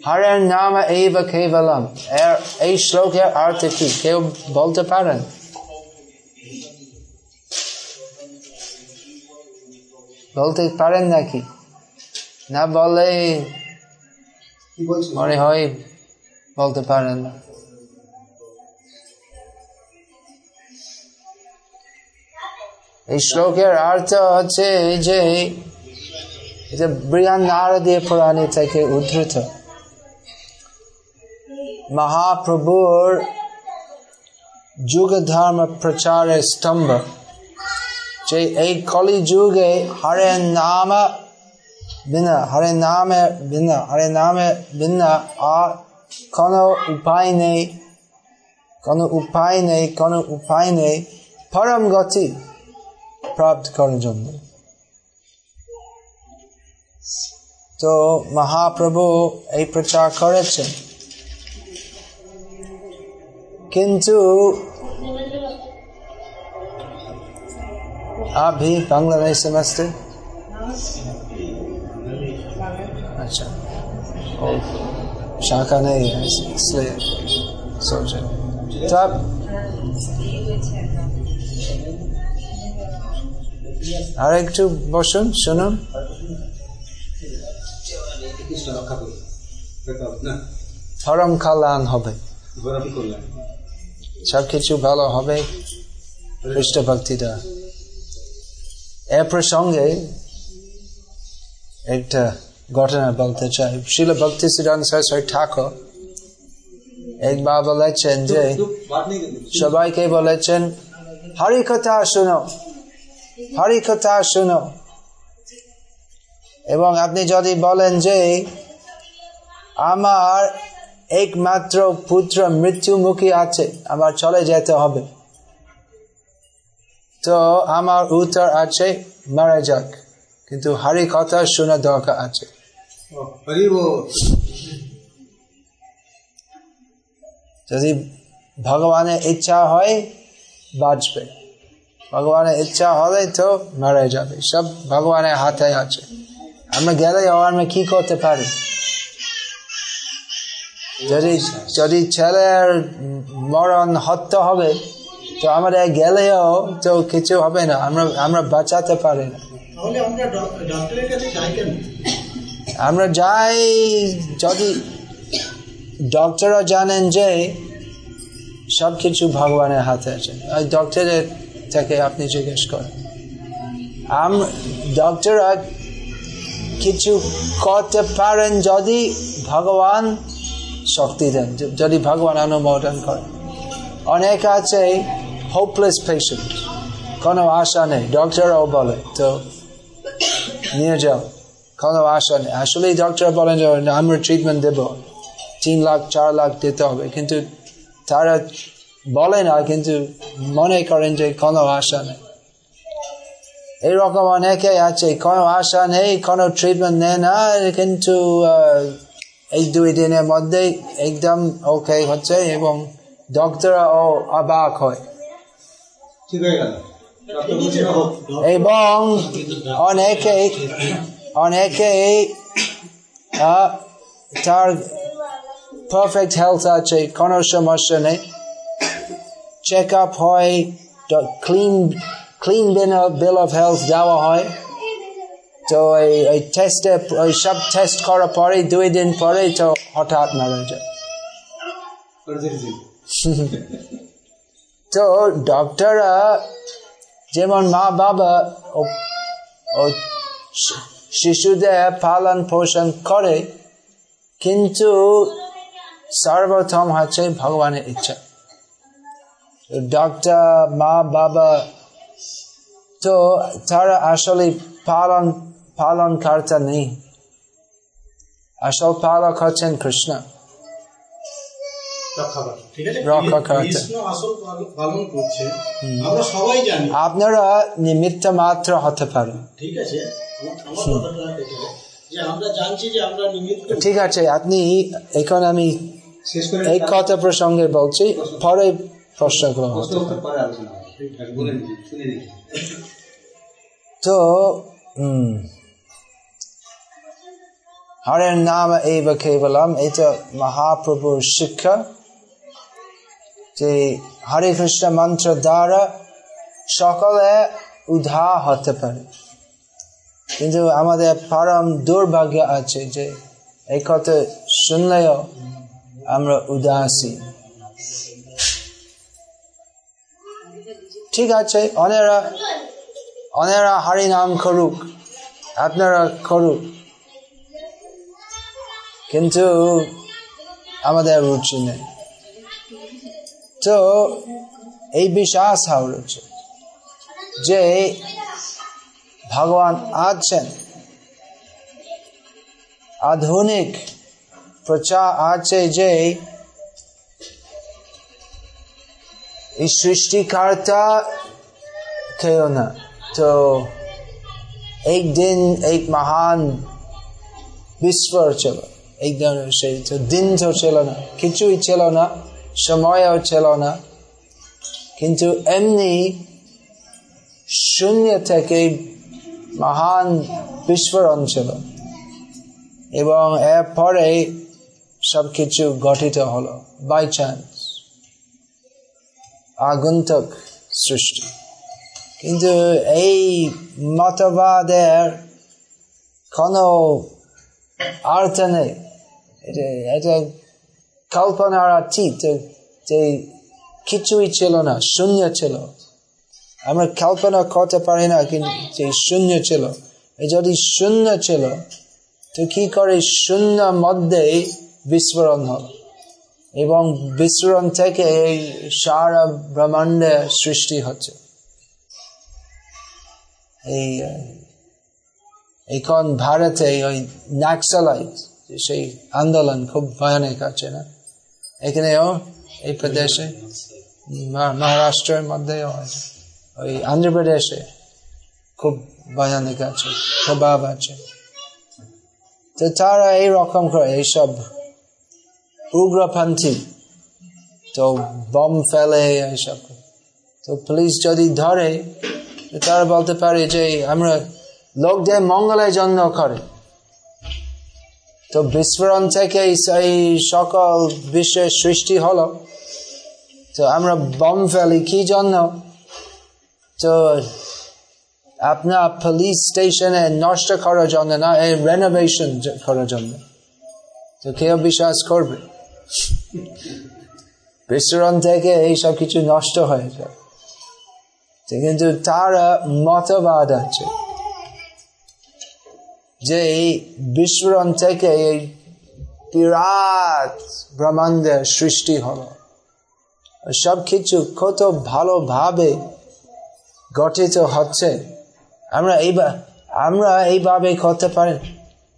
হরের নাম এইব কেবলম এর এই শ্লোকের অর্থ কি কেউ বলতে পারেন বলতে পারেন নাকি না বলে মনে হয় বলতে পারেন না এই শ্লোকের অর্থ হচ্ছে যে বৃহৎ নারদীয় পুরাণী থেকে উদ্ধৃত মহাপ্রভুর যুগ ধর্ম প্রচারের স্তম্ভ যে এই কলি যুগে হরে নাম হরে নামে বিনা হরে নামে বিনা আর কোনো উপায় নেই কোনো উপায় নেই কোনো উপায় নেই পরম গতি প্রাপ্ত করার জন্য তো মহাপ্রভু এই প্রচার করেছেন কিন্তু आप भी बांग्ला नहीं समझते अच्छा और शाखा नहीं है इस- इसलिए सोचे तो आप আর একটু বসুন শুনুন কৃষ্ণ রক্ষা করুন ব্যাপার না পরম কল্যাণ হবে ঘোরাফি করলেন সবকিছু ভালো হবে খ্রিস্ট ভক্তিটা এ প্রসঙ্গে একটা ঘটনা বলতে চাই। শিল ভক্তি সিদ্ধান্ত সরস্বতী ঠাকুর একবার বলেছেন যে, সবাইকে বলেছেন, হরি কথা শুনো, হরি কথা শুনো। এবং আপনি যদি বলেন যে, আমার একমাত্র পুত্র মৃত্যুমুখী আছে আমার চলে যেতে হবে। তো আমার উত্তর আছে মারা যাক। কিন্তু হারি কথা শোনা দরকার আছে। যদি ভগবানের ইচ্ছা হয় বাঁচবে। ভগবানের ইচ্ছা হলে তো মারা যাবে। সব ভগবানের হাতে আছে। আমরা গেলে আমরা কি করতে পারি? যদি যদি ছেলের মরণ হত্যা হবে তো আমাদের গেলেও তো কিছু হবে না আমরা আমরা বাঁচাতে পারি না। আমরা যাই কেন? আমরা যাই যদি ডক্টররা জানেন যে সব কিছু ভগবানের হাতে আছে। আর ডক্টরের থেকে আপনি জিজ্ঞেস করেন। আম- ডক্টররা কিছু করতে পারেন যদি ভগবান শক্তি দেন যদি ভগবান অনুমোদন করেন। অনেক আছে হোপলেস পেশেন্ট কোনো আশা নেই ডক্টররাও বলে, তো নিয়ে যাও, কোনো আশা নেই। আসলে ডক্টর বলেন যে, আমরা ট্রিটমেন্ট দেব, তিন লাখ, চার লাখ দিতে হবে। কিন্তু তারা বলে না, কিন্তু মনে করেন যে, কোনো আশা নেই। এইরকম অনেকে আছে, কোনো আশা নেই, কোনো ট্রিটমেন্ট নেয় না, কিন্তু এই দুই দিনের মধ্যে একদম ওকে হচ্ছে এবং ডক্টরও অবাক হয়। এবং অনেকে অনেকে তার পারফেক্ট হেলথ আছে কোনো সমস্যা নেই। চেক আপ হয় clean clean bill of health দেওয়া হয়। তো এই ওই টেস্টে ওই সব টেস্ট করার পরে দুই দিন পরে তো হঠাৎ মারা যায়? তো ডক্টররা যেমন মা বাবা ও- ও শিশুদের পালন পোষণ করে কিন্তু সর্বপ্রথম হচ্ছে ভগবানের ইচ্ছা ডক্টর মা বাবা তো তারা আসলে পালন পালন কর্তা নেই আসল পালক হচ্ছেন কৃষ্ণ আপনারা নিমিত্ত মাত্র হতে পারে ঠিক আছে ঠিক আপনি এখন আমি এই কথা প্রসঙ্গে বলছি পরে প্রশ্ন উত্তর হরের নাম এব কেবলম এটা মহাপ্রভুর শিক্ষা যে হরে কৃষ্ণ মন্ত্র দ্বারা সকলে উধা হতে পারে কিন্তু আমাদের পরম দুর্ভাগ্য আছে যে এই কথা শুনলেও আমরা উদাসী ঠিক আছে অনেরা অনেরা হরি নাম করুক আপনারা করুক কিন্তু আমাদের রুচি নেই। তো এই বিশ্বাস হওয়া উচিত যে ভগবান আছেন। আধুনিক প্রচার আছে যে এই সৃষ্টিকারটা খেয়েও না। তো একদিন এক মহান বিস্ফোর চলো। এই ধরনের সেই তো দিন তো ছিল না, কিছুই ছিল না, সময়ও ছিল না। কিন্তু এমনি শূন্য থেকে মহান বিস্ফোরণ ছিল এবং এরপরে সবকিছু গঠিত হলো বাই চান্স আগন্তুক সৃষ্টি। কিন্তু এই মতবাদের কোনো অর্থ নেই। এটা এটা কল্পনার অতীত যে কিছুই ছিল না, শূন্য ছিল। আমরা কল্পনা করতে পারি না কিন্তু যে শূন্য ছিল। যদি শূন্য ছিল, তো কি করে শূন্য মধ্যে বিস্ফোরণ হল? এবং বিস্ফোরণ থেকে এই সারা ব্রহ্মাণ্ডের সৃষ্টি হচ্ছে। এই এখন ভারতে ওই নাক্সালাইট সেই আন্দোলন খুব ভয়ানক আছে না? এখানেও এই প্রদেশে? মহা- মহারাষ্ট্রের মধ্যেও ওই আন্ধ্রপ্রদেশে খুব ভয়ানক আছে, প্রভাব আছে। তো তারা এইরকম করে এইসব উগ্রপন্থী তো বম ফেলে এইসব। তো পুলিশ যদি ধরে তারা বলতে পারে যে আমরা লোকদের মঙ্গলের জন্য করে। তো বিস্ফোরণ থেকে সেই সকল বিশ্বের সৃষ্টি হলো। তো আমরা বম ফেলি, কি জন্য? তো আপনার পুলিশ স্টেশনে নষ্ট করার জন্য না, এই রেনোভেশন করার জন্য। তো কেউ বিশ্বাস করবে? বিস্ফোরণ থেকে এইসব কিছু নষ্ট হয়ে যায়। কিন্তু তারা মতবাদ আছে। যে এই বিস্ফোরণ থেকে এই বিরাট ব্রহ্মাণ্ডের সৃষ্টি হলো। সব কিছু কত ভালোভাবে গঠিত হচ্ছে। আমরা এইবার আমরা এইভাবে করতে পারি।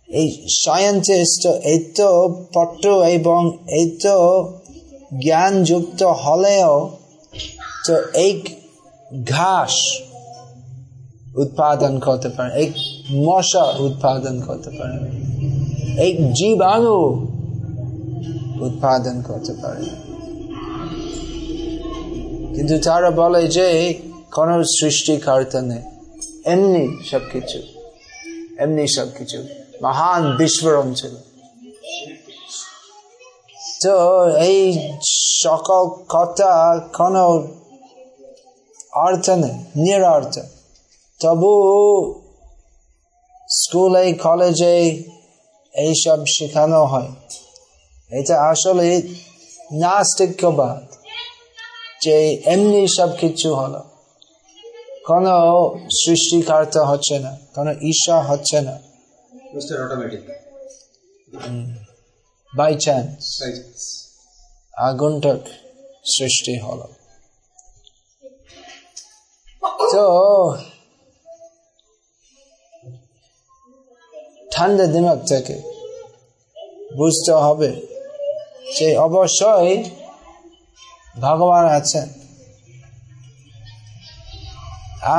এই সায়েন্টিস্ট এই তো পট্ট এবং এই তো জ্ঞানযুক্ত হলেও তো এই ঘাস উৎপাদন করতে পারে, এক মশা উৎপাদন করতে পারে, এক জীবাণু উৎপাদন করতে পারে। কিন্তু তারা বলে যে কোন সৃষ্টিকর্তা নেই। এমনি সবকিছু এমনি সবকিছু। মহান বিস্ফোরণ ছিল। তো এই সকল কথা কোনো অর্থ নেই নিরর্থ তবু স্কুলে কলেজে এইসব শেখানো হয়। এটা আসলে নাস্তিক্যবাদ যে এমনি সব কিছু হলো। কোনো সৃষ্টিকর্তা হচ্ছে না কোনো ঈশা হচ্ছে না। বাই চান্স আগুনটক সৃষ্টি হলো। তো ঠান্ডা দিমাগ থেকে বুঝতে হবে যে অবশ্যই ভগবান আছেন।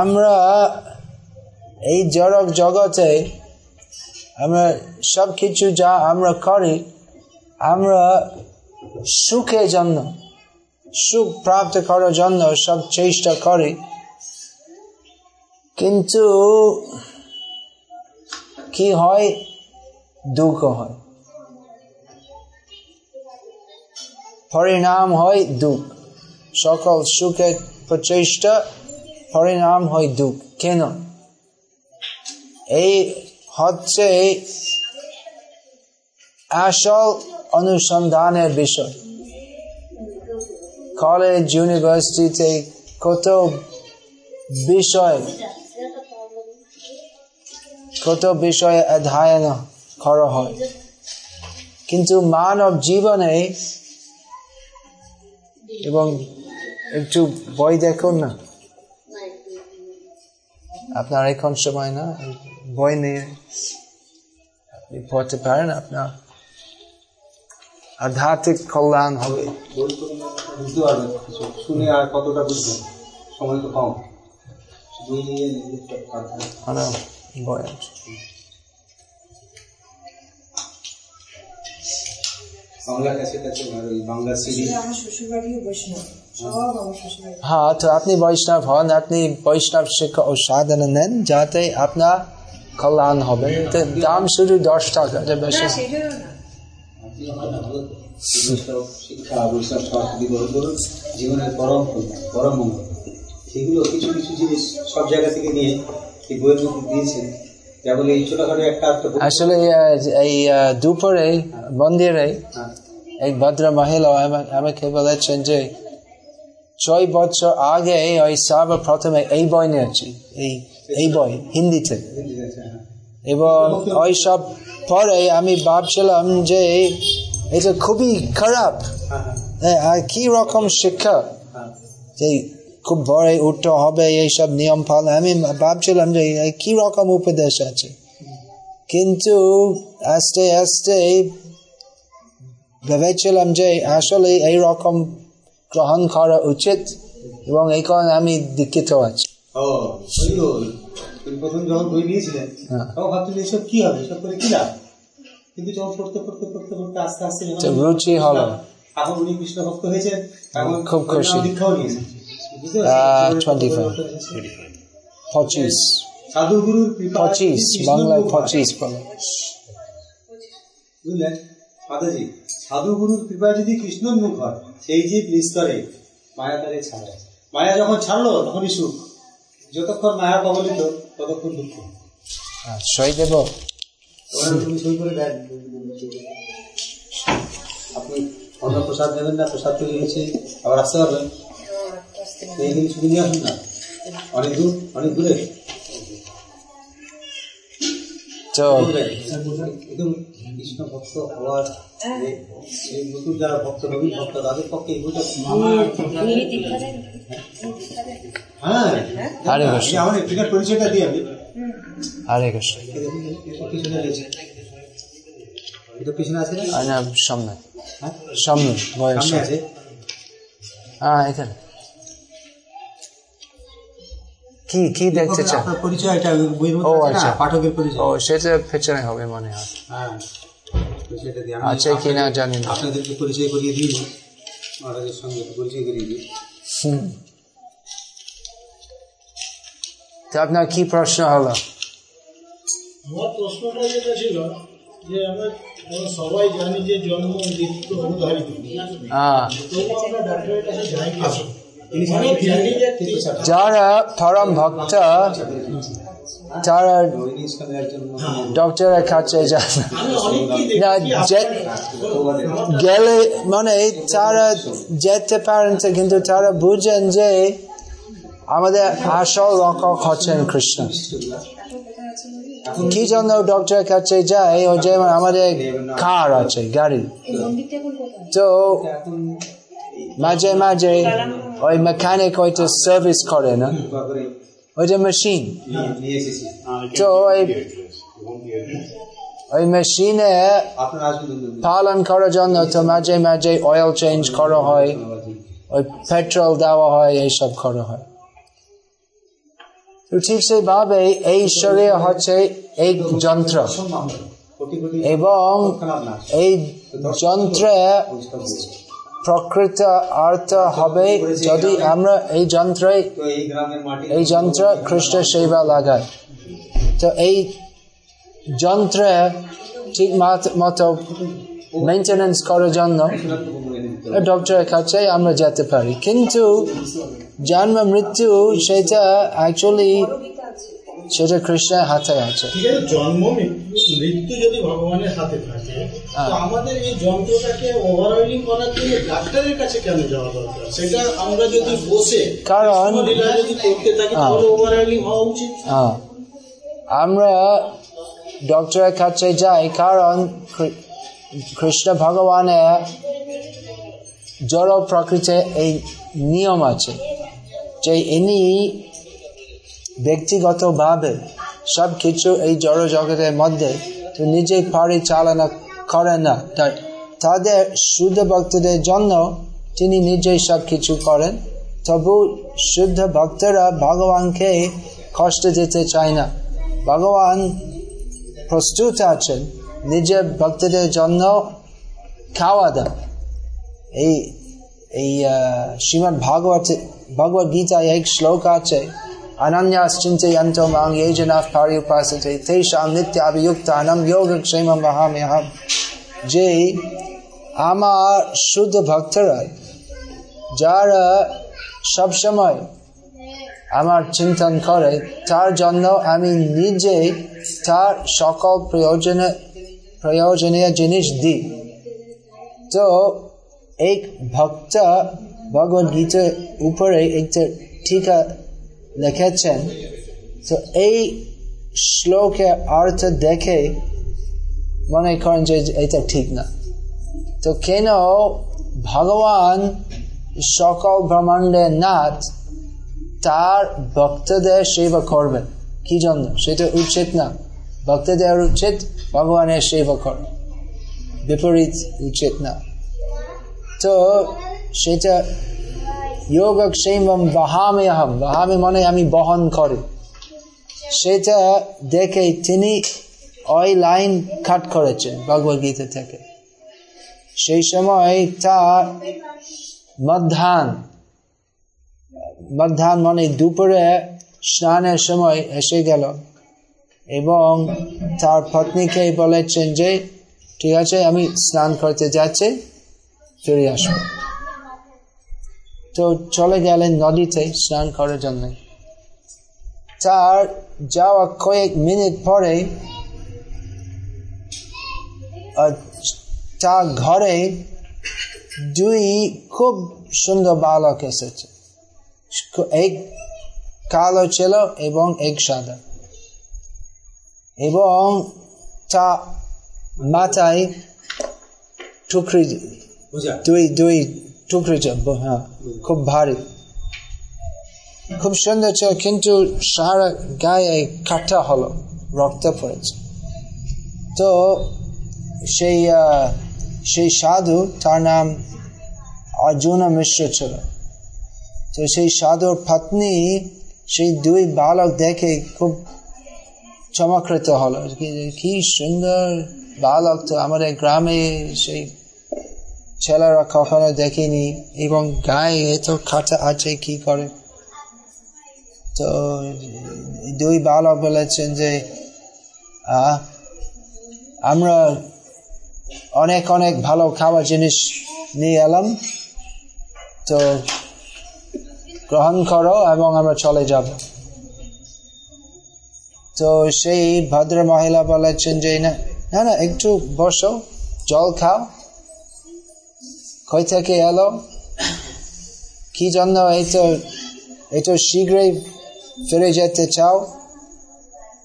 আমরা এই জড়ক জগতে আমরা সব কিছু যা আমরা করি, আমরা সুখের জন্য, সুখ প্রাপ্ত করার জন্য সব চেষ্টা করি। কিন্তু কি হয়? দুঃখ হয়। পরিণাম হয় দুঃখ। সকল সুখের প্রচেষ্টা পরিণাম হয় দুঃখ। কেন? এই হচ্ছে আসল অনুসন্ধানের বিষয়। কলেজ, ইউনিভার্সিটিতে কত বিষয় কত বিষয়ে অধ্যয়ন করা হয়। কিন্তু মানব জীবনে এবং একটু বই দেখুন না। আপনার এখন সময় না বই নিয়ে আপনি পড়তে পারেন আপনার আধ্যাত্মিক কল্যাণ হবে। বুঝতে পারবেন শুনে আর কতটা বুঝবেন? সময় তো কম। বাংলা বাংলা শ্বশুরবাড়ি হ্যাঁ তো আপনি বৈষ্ণব হন আপনি বৈষ্ণব শিক্ষা ও সাধনা নেন যাতে আপনার কল্যাণ হবে। দাম শুধু দশ টাকা বেশি। শিক্ষা জীবনের পরম পরম মঙ্গল সেগুলো কিছু কিছু জিনিস সব জায়গা থেকে নিয়ে এই বইয়ের মধ্যে দিয়েছেন? যেমন এই ছোটখাটো একটা একটা আসলে এই দুপুরে মন্দিরে হ্যাঁ, এক ভদ্র মহিলা আমাকে বলেছেন যে ছয় বছর আগে ওই সর্বপ্রথমে এই বই নিয়েছি এই এই বই হিন্দিতে। হ্যাঁ। এবং ওই সব পরে আমি ভাবছিলাম যে এটা খুবই খারাপ। হ্যাঁ, হ্যাঁ, কি রকম শিক্ষা। যে খুব ভরে উঠতে হবে এইসব নিয়ম পালন আমি ভাবছিলাম যে কি রকম উপদেশ আছে কিন্তু আস্তে আস্তে ভেবেছিলাম যে আসলে এই রকম গ্রহণ করা উচিত এবং এই কারণে আমি দীক্ষিত আছি ও, ওই তো, তুমি প্রথম যখন বই নিয়েছিলেন। তখন ভাবছিলেন এসব কি হবে এসব করে কি লাভ কিন্তু যখন পড়তে পড়তে পড়তে পড়তে আস্তে আস্তে রুচি হলো। এখন উনি কৃষ্ণ ভক্ত হয়েছেন এখন খুব খুশি। দীক্ষাও নিয়েছেন? 25 পঁচিশ সাধুগুরুর পঁচিশ বাংলায় পঁচিশ বলে বুঝলেন? মাতাজি সাধুগুরুর কৃপা যদি কৃষ্ণর মুখ হয় সেই জীব নিস্তরে মায়া তাকে ছাড়ে। মায়া যখন ছাড়লো তখনই সুখ। যতক্ষণ মায়া কবলিত ততক্ষণ দুঃখ। সই দেব তুমি সই করে দেন। আপনি অন্য প্রসাদ নেবেন না প্রসাদ তৈরি হয়েছে আবার আসতে পারবেন। তো এই দিন শুধু নিয়ে আসুন না? অনেক দূর অনেক দূরে। একদম কৃষ্ণ ভক্ত হওয়ার নতুন যারা ভক্ত নবীন ভক্ত তাদের পক্ষে হ্যাঁ। আমার পরিচয়টা দিই আমি। হরে কৃষ্ণ। সামনে। হ্যাঁ? সামনে হ্যাঁ এখানে। কি কি দেখতে চান? ও আচ্ছা না? পাঠকের পরিচয়। ও সেটা পেছনে হবে মনে হয়। হ্যাঁ। আছে কি না জানি না। আপনাদেরকে পরিচয় করিয়ে দিই। মহারাজের সঙ্গে পরিচয় করিয়ে দিই। হুম। আপনার কি প্রশ্ন হলো? আমার প্রশ্নটা যেটা ছিল যে আমার সবাই জানি যে জন্ম মৃত্যু অবধারিত হ্যাঁ আমরা ডাক্তারের কাছে যাই যে যারা পরম ভক্ত তারা ডক্টরের কাছে যান না। যে- গেলে মানে তারা যেতে পারেন কিন্তু তারা বুঝেন যে আমাদের আসল রক্ষক হচ্ছেন কৃষ্ণ কি জন্য ডক্টরের কাছে যায় ও যেমন আমাদের কার আছে, গাড়ি তো মাঝে মাঝে ওই মেকানিক হয়তো সার্ভিস করে না করে ওইটা মেশিন তো ওই ওই মেশিনে পালন করার জন্য তো মাঝে মাঝে অয়েল চেঞ্জ করা হয় ওই পেট্রোল দেওয়া হয় এইসব করা হয় ঠিক সেইভাবে এই শরীর হচ্ছে এই যন্ত্র এবং এই যন্ত্রে। প্রকৃত অর্থ হবে যদি আমরা এই যন্ত্রে এই যন্ত্র খ্রিস্ট সেবা লাগায় তো এই যন্ত্রে ঠিক মাত- মতো মেনটেনেন্স করার জন্য ডক্টরের কাছে আমরা যেতে পারি। কিন্তু জন্ম মৃত্যু, সেটা অ্যাকচুয়ালি সেটা কৃষ্ণের হাতে আছে ঠিক আছে জন্ম মৃত্যু যদি ভগবানের হাতে থাকে হ্যাঁ। তো আমাদের এই যন্ত্রটাকে ওভারঅয়েলিং করার জন্য ডাক্তারের কাছে কেন যাওয়া দরকার সেটা আমরা যদি বসে কারণ- যদি করতে থাকি হ্যাঁ। তাহলে ওভারঅয়েলিং হওয়া উচিত হ্যাঁ। আমরা ডক্টরের কাছে যাই কারণ কৃষ্ণ ভগবানের জড় প্রকৃতির এই নিয়ম আছে যে ইনি ব্যক্তিগতভাবে সব কিছু এই জড় জগতের মধ্যে নিজে পরিচালনা করে না। তা- তাদের শুদ্ধ ভক্তদের জন্য তিনি নিজেই সব কিছু করেন। তবু শুদ্ধ ভক্তরা ভগবানকে কষ্ট দিতে চায় না। ভগবান প্রস্তুত আছেন, নিজের ভক্তদের জন্য খাওয়া দাওয়া এই এই শ্রীমদ ভাগবত ভগবত গীতায় এক শ্লোক আছে Ananyastinti yanto mang yejanaf pariupasate tesham nitya abhiyukta anam yoga kshema mahamyaham. যে আমার শুদ্ধ ভক্তরা যারা সবসময় আমার চিন্তন করে তার জন্য আমি নিজে তার সকল প্রয়োজনে প্রয়োজনীয় জিনিস দিই তো এক ভক্ত ভগবদ্গীতার উপরে একটা ঠিকা লিখেছেন তো এই শ্লোকে অর্থ দেখে মনে করেন যে এটা ঠিক না তো কেন ভগবান সকল ব্রহ্মাণ্ডের নাথ তার ভক্তদের সেবা করবেন কি জন্য সেটা উচিত না ভক্তদের উচিত ভগবানের সেবা কর বিপরীত উচিত না তো সেটা মানে আমি বহন করি সেটা দেখে তিনি ওই লাইন কাট করেছেন ভগবদ গীতা থেকে সেই সময় তার মধ্যাহ্ন মধ্যাহ্ন মানে দুপুরে স্নানের সময় এসে গেল এবং তার পত্নীকে বলেছেন যে, ঠিক আছে, আমি স্নান করতে যাচ্ছি, ফিরে আসব। তো চলে গেলেন নদীতে স্নান করার জন্য। তার যাওয়া কয়েক মিনিট পরে তার ঘরে দুই খুব সুন্দর বালক এসেছে। এক কালো ছিল এবং এক সাদা। এবং তা মাথায় টুকরি দুই দুই টুকরি ছিল হ্যাঁ খুব ভারী খুব সুন্দর ছিল কিন্তু সারা গায়ে কাটা হলো রক্ত পড়েছে তো সেই সেই সাধু তার নাম অর্জুনা মিশ্র ছিল তো সেই সাধুর পত্নী সেই দুই বালক দেখে খুব চমকৃত হলো কি সুন্দর বালক তো আমাদের গ্রামে সেই ছেলেরা কখনো দেখেনি এবং গায়ে এত খাটা আছে, কি করে? তো দুই বালক বলেছেন যে আমরা অনেক অনেক ভালো খাওয়ার জিনিস নিয়ে এলাম। তো গ্রহণ করো এবং আমরা চলে যাব। তো সেই ভদ্র মহিলা বলেছেন যে না না, একটু বসো, জল খাও। কই থেকে এলো কি জন্য এই তো এই তো শীঘ্রই ফিরে যেতে চাও?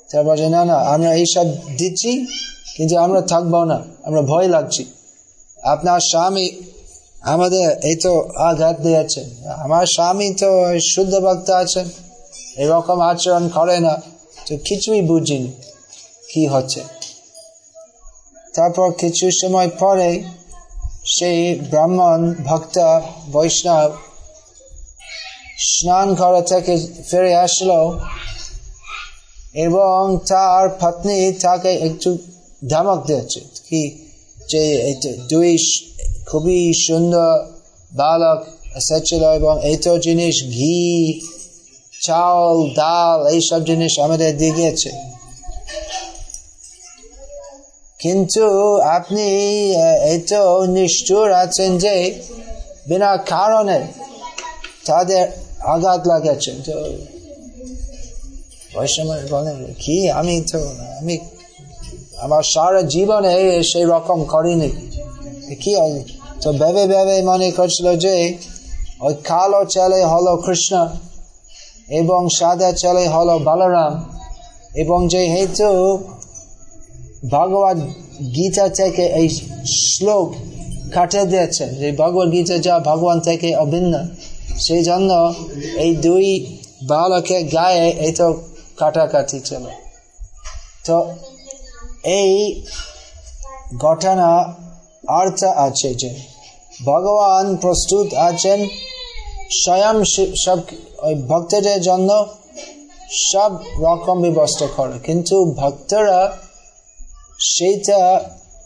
তার বলছে না না, আমরা এইসব দিচ্ছি, কিন্তু আমরা থাকব না, আমরা ভয় লাগছি। আপনার স্বামী আমাদের এই তো আঘাত দিয়েছে। আমার স্বামী তো শুদ্ধ ভক্ত আছেন, এরকম আচরণ করে না, তো কিছুই বুঝিনি, কি হচ্ছে? তারপর কিছু সময় পরে সেই ব্রাহ্মণ, ভক্ত, বৈষ্ণব স্নান করা থেকে ফিরে আসলো এবং তার পত্নী তাকে একটু ধমক দিয়েছে কি যে দুই খুবই সুন্দর বালক এসেছিল এবং এই তো জিনিস ঘি চাল ডাল, এইসব জিনিস আমাদের দিয়েছে। কিন্তু আপনি এই তো নিষ্ঠুর আছেন যে, বিনা কারণে তাদের আঘাত লাগাচ্ছেন। তো বৈষ্ণব বলেন, কি? আমি তো, আমি আমার সারা জীবনে সেই রকম করিনি। কি তো ভেবে ভেবে মনে করছিল যে, ওই কালো ছেলে হলো কৃষ্ণ এবং সাদা ছেলে হলো বলরাম এবং যে হেতু ভগবত গীতা থেকে এই শ্লোক কাটে দিয়েছে। যে ভগবত গীতা যা ভগবান থেকে অভিন্ন সেই জন্য এই দুই বালকের গায়ে এই তো কাটাকাটি ছিল। তো এই ঘটনা অর্থ আছে যে ভগবান প্রস্তুত আছেন স্বয়ং সব ওই ভক্তদের জন্য সব রকম ব্যবস্থা করে। কিন্তু ভক্তরা সেইটা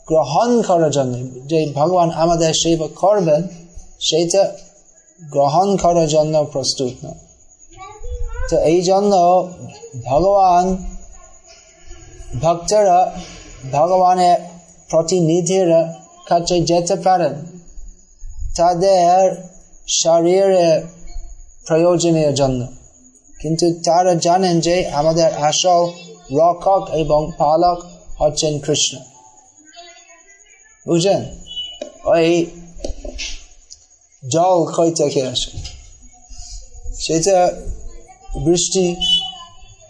গ্রহণ করার জন্য, যে ভগবান আমাদের সেবা করবেন সেইটা গ্রহণ করার জন্য প্রস্তুত নয় তো এই জন্য ভগবান, ভক্তরা ভগবানের প্রতিনিধির কাছে যেতে পারেন। তাদের শরীরের প্রয়োজনের জন্য। কিন্তু তারা জানেন যে আমাদের আসল রক্ষক এবং পালক হচ্ছেন কৃষ্ণ বুঝলেন ওই জল কই থেকে আসে সেটা বৃষ্টি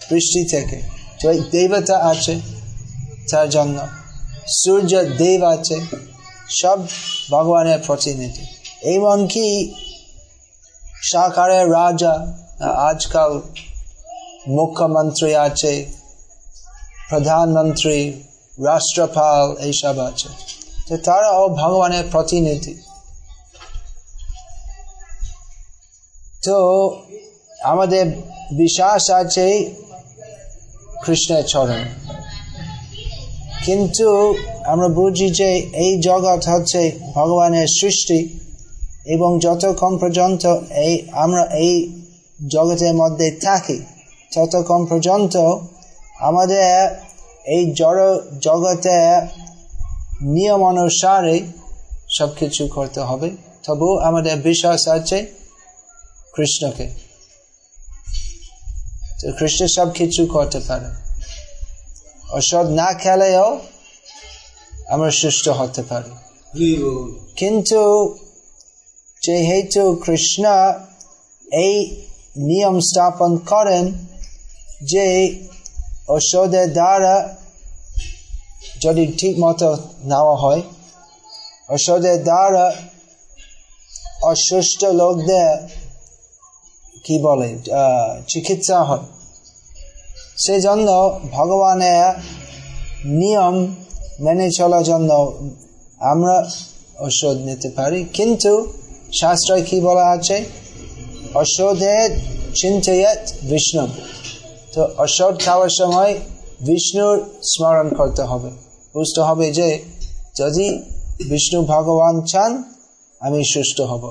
বৃষ্টি থেকে তো দেবতা আছে তার জন্য সূর্য দেব আছে সব ভগবানের প্রতিনিধি এমনকি সরকারের রাজা আজকাল মুখ্যমন্ত্রী আছে প্রধানমন্ত্রী রাষ্ট্রপাল এইসব আছে। তো তারাও ভগবানের প্রতিনিধি। তো আমাদের বিশ্বাস আছে কৃষ্ণের চরণ। কিন্তু আমরা বুঝি যে এই জগৎ হচ্ছে ভগবানের সৃষ্টি এবং যতক্ষণ পর্যন্ত এই আমরা এই জগতের মধ্যে থাকি, ততক্ষণ পর্যন্ত আমাদের এই জড় জগতে নিয়ম অনুসারে সব কিছু করতে হবে। তবু আমাদের বিশ্বাস আছে কৃষ্ণকে। তো কৃষ্ণ সব কিছু করতে পারে। ওষুধ না খেলেও আমরা সুস্থ হতে পারি। কিন্তু যেহেতু কৃষ্ণ এই নিয়ম স্থাপন করেন যে ওষুধের দ্বারা যদি ঠিক মতো নেওয়া হয় ওষুধের দ্বারা অসুস্থ লোকদের কি বলে চিকিৎসা হয় সেই জন্য ভগবানের নিয়ম মেনে চলার জন্য আমরা ওষুধ নিতে পারি কিন্তু শাস্ত্রে কি বলা আছে ওষুধের চিন্তয়ত বিষ্ণু তো ওষুধ খাওয়ার সময় বিষ্ণুর স্মরণ করতে হবে। বুঝতে হবে যে যদি বিষ্ণু ভগবান চান, আমি সুস্থ হব।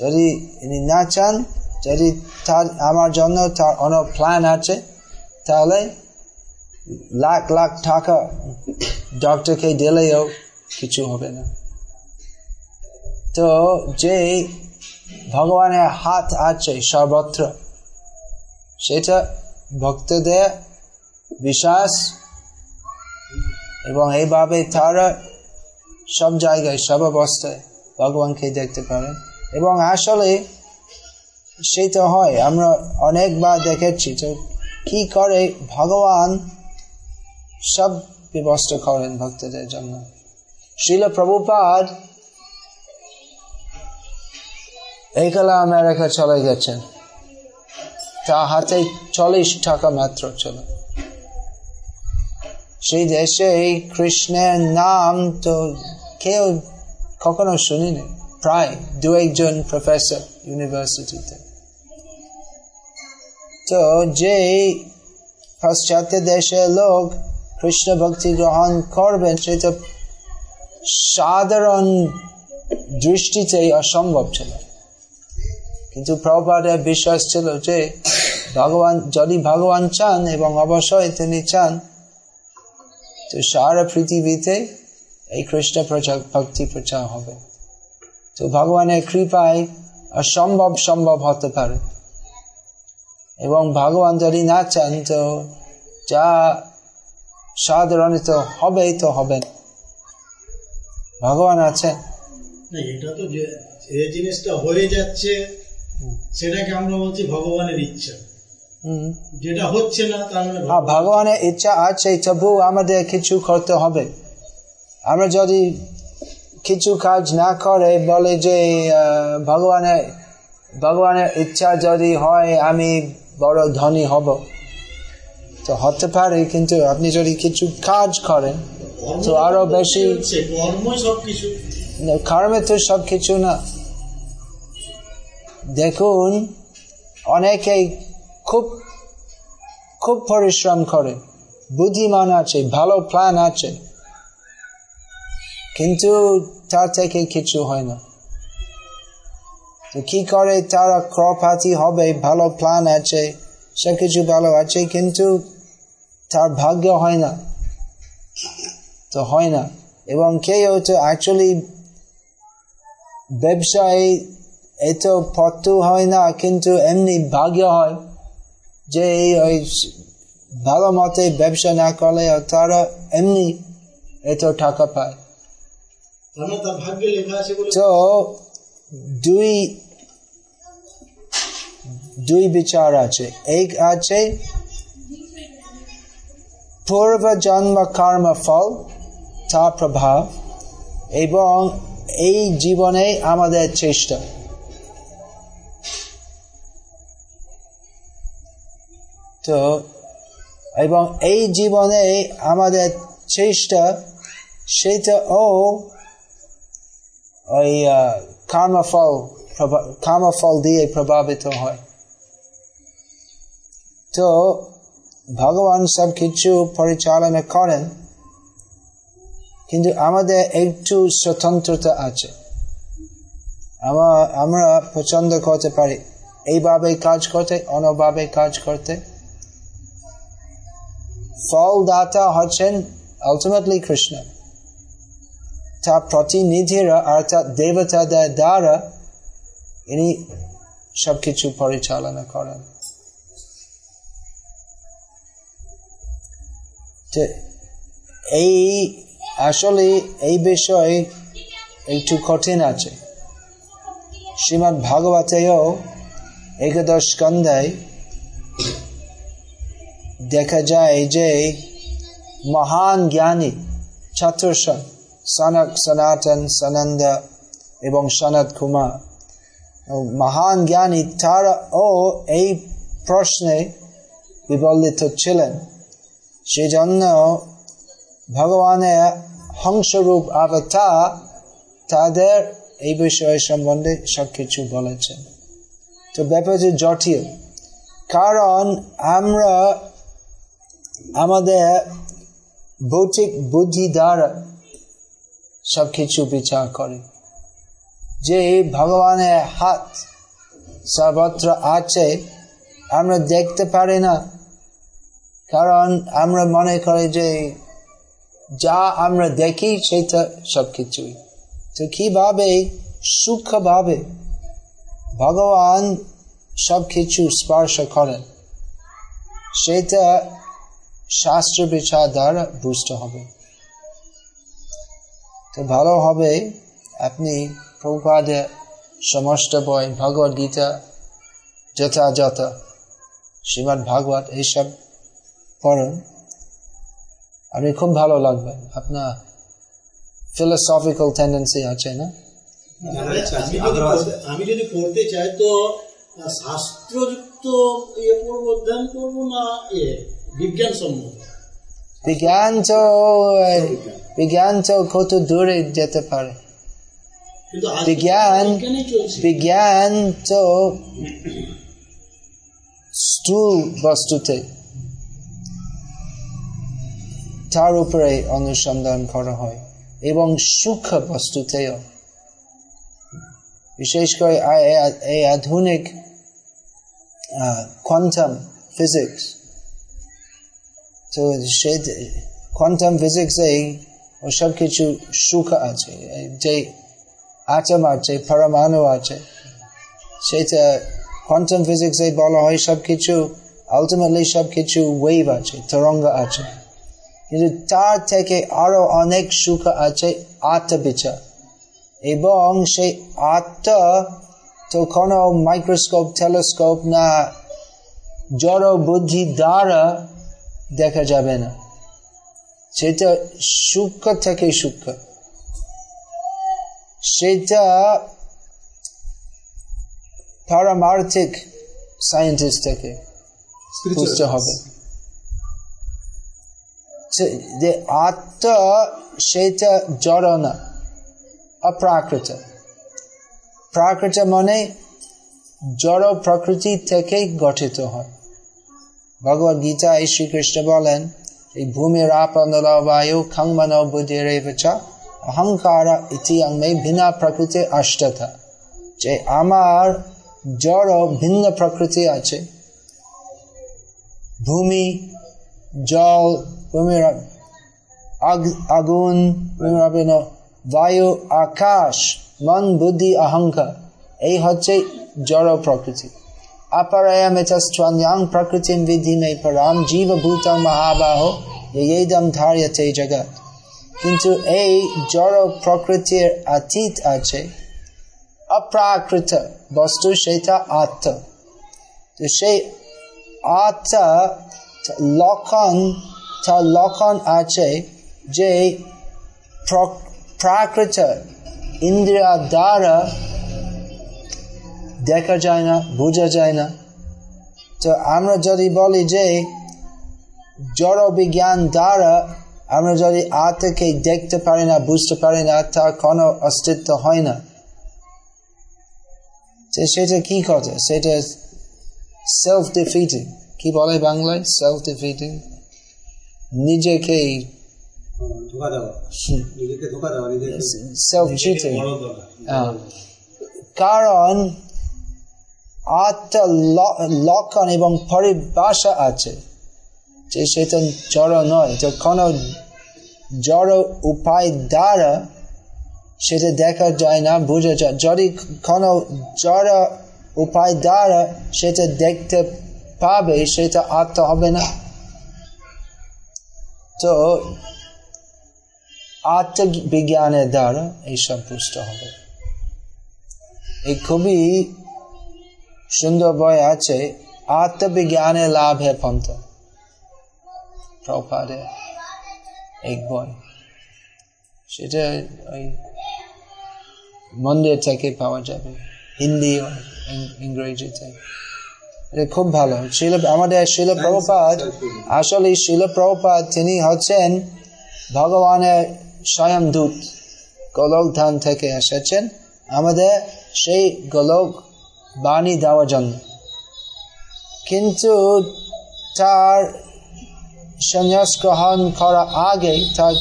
যদি ইনি না চান, যদি তার, আমার জন্য তার অন্য প্ল্যান আছে, তাহলে লাখ লাখ টাকা ডক্টরকে দিলেও কিছু হবে না। তো যে ভগবানের হাত আছে সর্বত্র, সেটা ভক্তদের বিশ্বাস এবং এইভাবে তারা সব জায়গায়, সব অবস্থায় ভগবানকে দেখতে পারেন। এবং আসলে সেটা হয়, আমরা অনেকবার দেখেছি তো কি করে ভগবান সব ব্যবস্থা করেন ভক্তদের জন্য। শিল প্রভুপাদ এইকালে আমেরিকা চলে গেছেন। তা হাতে চল্লিশ টাকা মাত্র ছিল। সেই দেশে কৃষ্ণের নাম তো কেউ কখনো শুনিনি। প্রায় দু একজন প্রফেসর ইউনিভার্সিটিতে তো যে পাশ্চাত্য দেশের লোক কৃষ্ণ ভক্তি গ্রহণ করবেন সেটা সাধারণ দৃষ্টিতেই অসম্ভব ছিল। কিন্তু প্রভাদের বিশ্বাস ছিল যে ভগবান, যদি ভগবান চান এবং অবশ্যই তিনি চান, তো সারা পৃথিবীতে এই কৃষ্ণ প্রচার, ভক্তি প্রচার হবে। তো ভগবানের কৃপায় অসম্ভব সম্ভব হতে পারে। এবং ভগবান যদি না চান, তো যা সাধারণত হবে তো হবে ভগবান আছেন। এটা তো যে জিনিসটা হয়ে যাচ্ছে সেটাকে আমরা বলছি ভগবানের ইচ্ছা। যেটা হচ্ছে না তার মানে হ্যাঁ ভগবানের ইচ্ছা আছে তবু আমাদের কিছু করতে হবে। আমরা যদি কিছু কাজ না করে বলে যে ভগবানের ভগবানের ইচ্ছা যদি হয় আমি বড় ধনী হব। তো হতে পারে কিন্তু আপনি যদি কিছু কাজ করেন তো আরও বেশি কর্মই সবকিছু। কর্মে তো সব কিছু না। দেখুন, অনেকেই খুব খুব পরিশ্রম করে, বুদ্ধিমান আছে, ভালো প্ল্যান আছে, কিন্তু তার থেকে কিছু হয় না। তো কি করে তারা ক্রপাতি হবে, ভালো প্ল্যান আছে সব কিছু ভালো আছে, কিন্তু তার ভাগ্য হয় না। তো হয় না। এবং কেউ তো অ্যাকচুয়ালি ব্যবসায় এত পত্তু হয় না কিন্তু এমনি ভাগ্য হয় যে এই ওই ভালো মতে ব্যবসা না করলে তারা এমনি এত টাকা পায়। তো দুই দুই বিচার আছে। এক আছে পূর্ব জন্ম কর্ম ফল তা প্রভাব এবং এই জীবনে আমাদের চেষ্টা। তো এবং এই জীবনে আমাদের চেষ্টা সেটা ও ওই কর্মফল কর্মফল দিয়ে প্রভাবিত হয়। তো ভগবান সব কিছু পরিচালনা করেন, কিন্তু আমাদের একটু স্বতন্ত্রতা আছে। আমা- আমরা পছন্দ করতে পারি। এইভাবে কাজ করতে অন্যভাবে কাজ করতে। ফলদাতা হচ্ছেন আলটিমেটলি কৃষ্ণ তার প্রতিনিধিরা অর্থাৎ দেবতাদের দ্বারা ইনি সবকিছু পরিচালনা করেন। তো এই আসলে এই বিষয়ে একটু কঠিন আছে। শ্রীমৎ ভাগবতেও একাদশ স্কন্ধায় দেখা যায় যে মহান জ্ঞানী চতুর্শন সনক সনাতন সনন্দ এবং সনত কুমার মহান জ্ঞানী তারা ও এই প্রশ্নে বিবলিত ছিলেন। সেজন্য ভগবানের হংসরূপ অবতার তাদের এই বিষয় সম্বন্ধে সবকিছু বলেছেন। তো ব্যাপারটি জটিল। কারণ আমরা আমাদের ভৌতিক বুদ্ধি দ্বারা সব কিছু বিচার করে। যে ভগবানের হাত সর্বত্র আছে, আমরা দেখতে পারি না। কারণ আমরা মনে করি যে যা আমরা দেখি, সেটা সব কিছুই তো কীভাবে, সূক্ষ্মভাবে ভগবান সব কিছু স্পর্শ করেন সেটা শাস্ত্র বিচার দ্বারা বুঝতে হবে। তো ভালো হবে, আপনি প্রভুপাদের সমস্ত বই, ভগবত গীতা, যথাযথ শ্রীমৎ ভাগবত এইসব পড়ুন। আপনি খুব ভালো লাগবে। আপনার ফিলোসফিক্যাল টেন্ডেন্সি আছে না? আমি যদি পড়তে- চাই, তো শাস্ত্রযুক্ত ইয়ে? বিজ্ঞান তো বিজ্ঞান তো কত দূরে যেতে পারে? বিজ্ঞান বিজ্ঞান তো স্থূল বস্তুতে। তার উপরে অনুসন্ধান করা হয় এবং সূক্ষ্ম বস্তুতেও। বিশেষ করে এই আধুনিক কোয়ান্টাম ফিজিক্স তো সে কোয়ান্টাম ফিজিক্সে ওসব কিছু সুখ আছে এই যে আটম আছে পরমাণু আছে সেটা কোয়ান্টাম ফিজিক্সে বলা হয় সব কিছু আলটিমেটলি সব কিছু ওয়েভ আছে তরঙ্গ আছে কিন্তু তার থেকে আরও অনেক সুখ আছে আত্মবিচার এবং সেই আত্মা তো কোনো মাইক্রোস্কোপ টেলিস্কোপ না জড় বুদ্ধি দ্বারা দেখা যাবে না। সেটা সূক্ষ্ম থেকে সূক্ষ্ম সেটা পারমার্থিক সায়েন্টিস্ট থেকে বুঝতে হবে। যে আত্মা সেটা জড় না অপ্রাকৃত। প্রাকৃত মানে জড় প্রকৃতি থেকে গঠিত হয়। ভগবত গীতায় শ্রীকৃষ্ণ বলেন এই ভূমির আপনল বায়ু খংমন বুদ্ধির অহংকার ইতি প্রকৃতি অষ্টতা যে আমার জড় ভিন্ন প্রকৃতি আছে। ভূমি জল ভূমির আগুন, বায়ু আকাশ মন বুদ্ধি অহংকার। এই হচ্ছে জড় প্রকৃতি। aparayamitastvanyang prakritim vidhime param jiva bhutam mahabaho yedam dharyate jagat কিন্তু এই জড় প্রকৃতির অতীত আছে অপ্রাকৃত বস্তু সেটা আত্মা তো সেই আত্মা লক্ষণ তার লক্ষণ আছে যে প্রাকৃত ইন্দ্রিয়া দ্বারা দেখা যায় না বোঝা যায় না। তো আমরা যদি বলি যে জড় বিজ্ঞান দ্বারা আমরা যদি আত্মাকে দেখতে পারি না বুঝতে পারি না তার কোনো অস্তিত্ব হয় না। সেটা কি কথা? সেটা সেলফ ডিফিটিং কি বলে বাংলায়? সেলফ ডিফিটিং নিজেকে হ্যাঁ। কারণ আত্মা লক্ষণ এবং পরিভাষা আছে। যে সেটা জড় নয়, তো কোনো জড় উপায় দ্বারা সেটা দেখা যায় না, বোঝা যায়। যদি কোনো জড় উপায় দ্বারা সেটা দেখতে পাবে সেটা আত্মা হবে না। তো আত্মবিজ্ঞানের দ্বারা এইসব বুঝতে হবে। এই খুবই সুন্দর বই আছে, আত্মবিজ্ঞানের লাভে পন্থ। প্রপাদে এক বই। সেটা মন্দির থেকে পাওয়া যাবে, হিন্দি ইংরেজিতে খুব ভালো। শিল, আমাদের শিল প্রভুপাত আসলে শিল প্রভুপাত তিনি হচ্ছেন ভগবানের স্বয়ং দূত গোলক ধান থেকে এসেছেন। আমাদের সেই গোলক বাণী দেওয়ার জন্য। কিন্তু তার সন্ন্যাস গ্রহণ করার আগে তার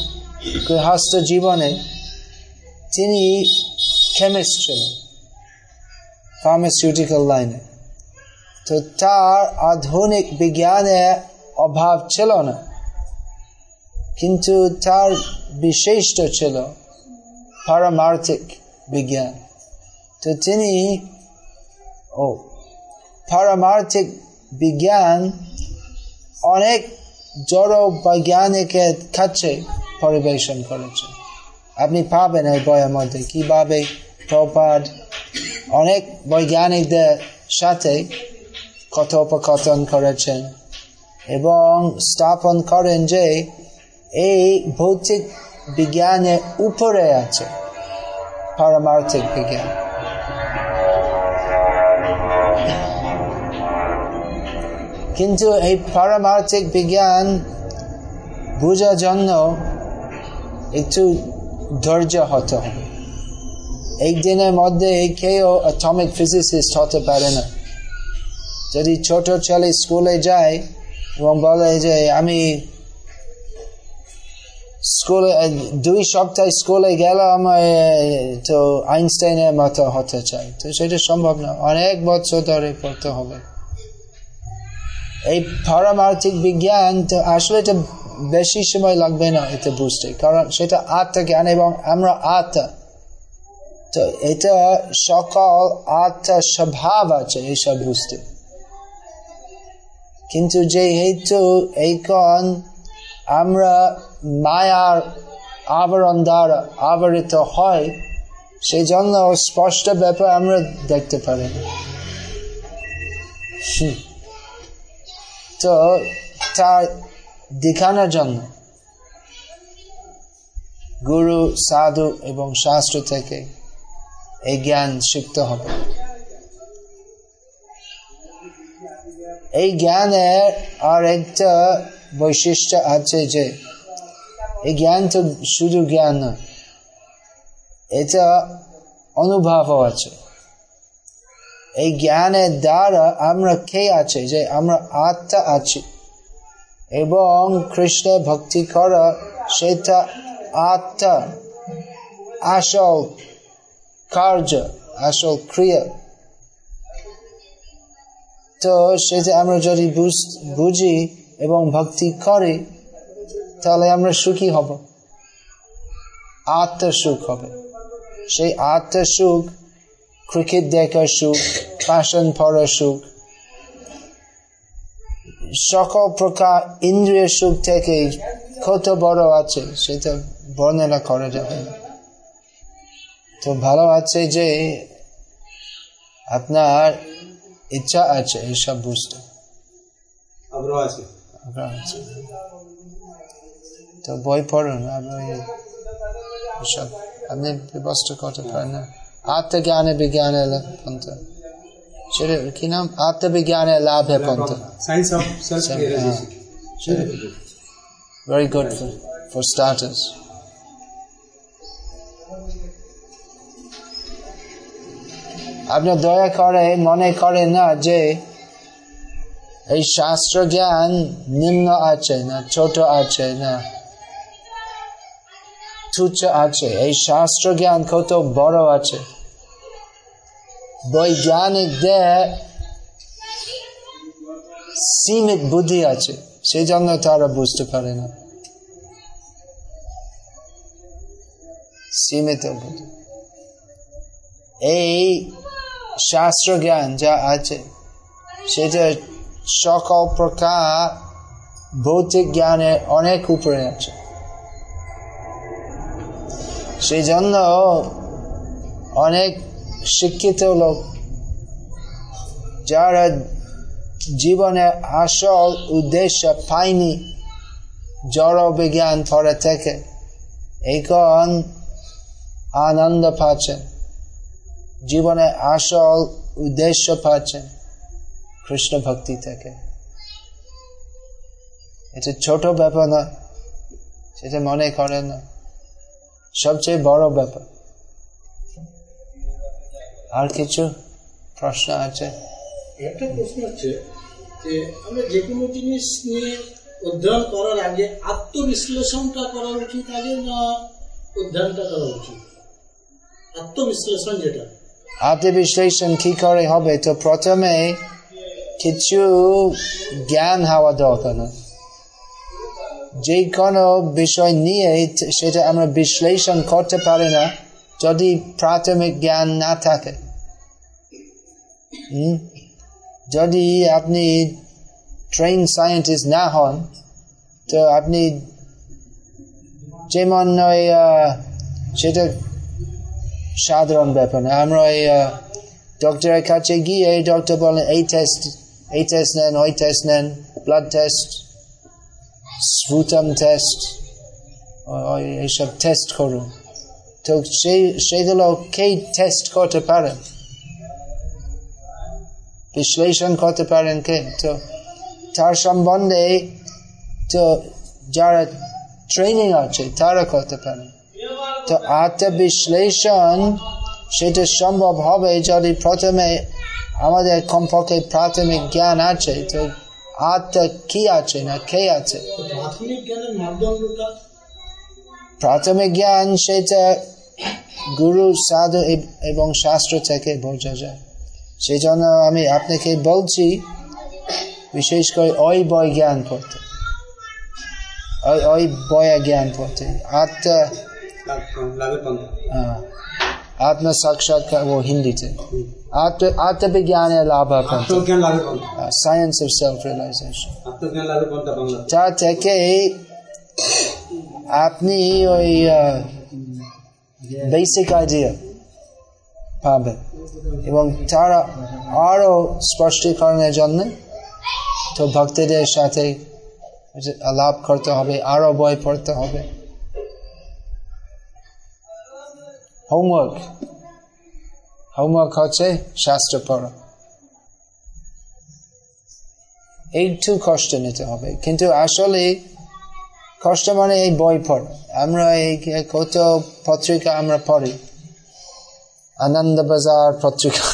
গৃহস্থ জীবনে তিনি কেমিস্ট ছিলেন ফার্মাসিউটিক্যাল লাইনে তো তার আধুনিক বিজ্ঞানের অভাব ছিল না, কিন্তু তার বিশিষ্ট ছিল পারমার্থিক বিজ্ঞান। তো তিনি ও পারমার্থিক বিজ্ঞান অনেক জড় বৈজ্ঞানিকের কাছে পরিবেশন করেছে। আপনি পাবেন এই বইয়ের মধ্যে কীভাবে প্রপাদ অনেক বৈজ্ঞানিকদের সাথে কথোপকথন করেছেন এবং স্থাপন করেন যে এই ভৌতিক বিজ্ঞানের উপরে আছে। পারমার্থিক বিজ্ঞান কিন্তু এই পারমার্থিক বিজ্ঞান বোঝার জন্য একটু ধৈর্য হতে হবে। এই দিনের মধ্যে কেউ অ্যাটমিক ফিজিসিস্ট হতে পারে না। যদি ছোট ছেলে স্কুলে যায় এবং বলে যে আমি স্কুলে দুই সপ্তাহ স্কুলে গেলাম তো আইনস্টাইনের মতো হতে চাই তো সেটা সম্ভব না। অনেক বছর ধরে পড়তে হবে। এই পারমার্থিক বিজ্ঞান আসলে এটা বেশি সময় লাগবে না এটা বুঝতে, কারণ সেটা আত্মা জ্ঞান এবং আমরা আত্মা। তো এটা সকল আত্মা স্বভাব আছে এইসব বুঝতে। কিন্তু যে হেতু এইখন আমরা মায়ার আবরণ দ্বারা আবরিত হয় সেই জন্য স্পষ্ট ব্যাপার আমরা দেখতে পারি তো তার দেখানোর জন্য গুরু, সাধু এবং শাস্ত্র থেকে এই জ্ঞান শিখতে হবে। এই জ্ঞানের আর একটা বৈশিষ্ট্য আছে যে এই জ্ঞান তো শুধু জ্ঞান নয়, এটা অনুভবও আছে। এই জ্ঞানের দ্বারা আমরা কে আছে? যে আমরা আত্মা আছি। এবং কৃষ্ণ ভক্তি করা সেটা আত্মা, আসল কার্য, আসল ক্রিয়া। তো সেটা আমরা যদি বুঝি এবং ভক্তি করি, তাহলে আমরা সুখী হব। আত্মসুখ হবে। সেই আত্মসুখ ক্রিকেট দেখার সুখ পড়ার সুখ সকল প্রকার ইন্দ্রিয় সুখ থেকে কত বড় আছে সেটা বর্ণনা করা যাবে তো ভালো আছে যে আপনার ইচ্ছা আছে এইসব বুঝতে তো বই পড়ুন আপনি ব্যবস্থা করতে পারেন না আত্মজ্ঞানে বিজ্ঞানে পন্থ starters. আপনি দয়া করে মনে করে না যে এই শাস্ত্র জ্ঞান নিম্ন আছে না ছোট আছে না তুচ্ছ আছে এই শাস্ত্র জ্ঞান কত বড় আছে বৈজ্ঞানিকদের সীমিত বুদ্ধি আছে সেই জন্য তারা বুঝতে পারে না সীমিত বুদ্ধি এই শাস্ত্র জ্ঞান যা আছে সেটা সকল প্রকার ভৌতিক জ্ঞানের অনেক উপরে আছে সেই জন্য অনেক শিক্ষিত লোক, যারা জীবনে আসল উদ্দেশ্য পায়নি, জড় বিজ্ঞান পড়ে থেকে, এখন আনন্দ পাচ্ছেন জীবনে আসল উদ্দেশ্য পাচ্ছেন কৃষ্ণ ভক্তি থেকে। এটা ছোট ব্যাপার না, সেটা মনে করে না, সবচেয়ে বড় ব্যাপার। আর কিছু প্রশ্ন আছে? একটা প্রশ্ন হচ্ছে যে আমরা যে কোনো জিনিস নিয়ে অধ্যয়ন করার আগে আত্মবিশ্লেষণটা করা উচিত আগে না অধ্যয়নটা করা উচিত? আত্মবিশ্লেষণ যেটা। আত্মবিশ্লেষণ কি করে হবে? তো প্রথমে কিছু জ্ঞান হওয়া দরকার না। যে কোনো বিষয় নিয়ে সেটা আমরা বিশ্লেষণ করতে পারি না। যদি প্রাথমিক জ্ঞান না থাকে? যদি আপনি ট্রেন সায়েন্টিস্ট না হন, তো আপনি যেমন ওই সেটা সাধারণ ব্যাপার না আমরা ওই ডক্টরের কাছে গিয়ে ডক্টর বলেন, এই টেস্ট এই টেস্ট নেন, ওই টেস্ট নেন ব্লাড টেস্ট স্পুটাম টেস্ট এইসব টেস্ট করুন তো সেই সেগুলো কে টেস্ট করতে পারেন বিশ্লেষণ করতে পারেন কে তো তার সম্বন্ধে তো যারা ট্রেনিং আছে তারা করতে পারেন তো আত্মবিশ্লেষণ সেটা সম্ভব হবে যদি প্রথমে আমাদের কমপক্ষে প্রাথমিক জ্ঞান আছে তো আত্ম কি আছে না কে আছে প্রাথমিক জ্ঞানের প্রাথমিক জ্ঞান সেটা গুরু সাধু এব- এবং শাস্ত্র থেকে বোঝা যায় সেই জন্য আমি আপনাকে বলছি বিশেষ করে ওই বই জ্ঞান পড়তে। ওই ওই বইয়ে জ্ঞান পড়তে। আত্ম লাভ- লাভের পন্থা আহ, আত্ম সাক্ষাৎকার ও হিন্দিতে। আত্ম আত্মবিজ্ঞানের লাভ আত্মজ্ঞান লাভের পন্থা সায়েন্স অফ সেলফ রিয়েলাইজেশন আত্মজ্ঞান লাভের পন্থা বাংলা যা থেকে আপনি ওই বেসিক আইডিয়া পাবেন। এবং তারা আরও স্পষ্টীকরণের জন্য তো ভক্তদের সাথে আলাপ করতে হবে আরও বই পড়তে হবে। হোমওয়ার্ক। হোমওয়ার্ক হচ্ছে শাস্ত্র পড়া। একটু কষ্ট নিতে হবে। কিন্তু আসলে কষ্ট মানে এই বই পড়। আমরা এই কত পত্রিকা আমরা পড়ি? আনন্দ বাজার পত্রিকা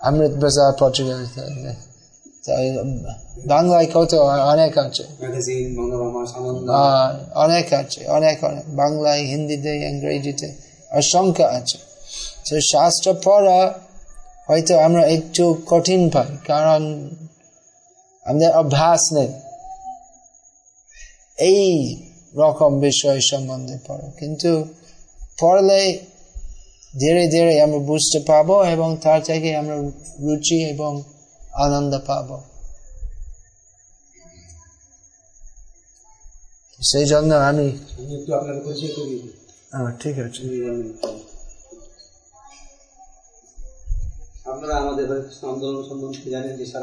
অমৃত বাজার পত্রিকা বাংলায় কত অনেক আছে। অনেক আছে অনেক অনেক। বাংলায় হিন্দিতে ইংরেজিতে অসংখ্য আছে। তো শাস্ত্র পড়া হয়তো আমরা একটু কঠিন পাই কারণ আমাদের অভ্যাস নেই। এই রকম বিষয় সম্বন্ধে পড়া। কিন্তু পড়লে ধীরে ধীরে আমরা বুঝতে পাবো এবং তার থেকে আমরা রুচি এবং আনন্দ পাবো। সেই জন্য আমি আহ, ঠিক আছে। আপনারা আমাদের আন্দোলন সম্বন্ধে জানেন যে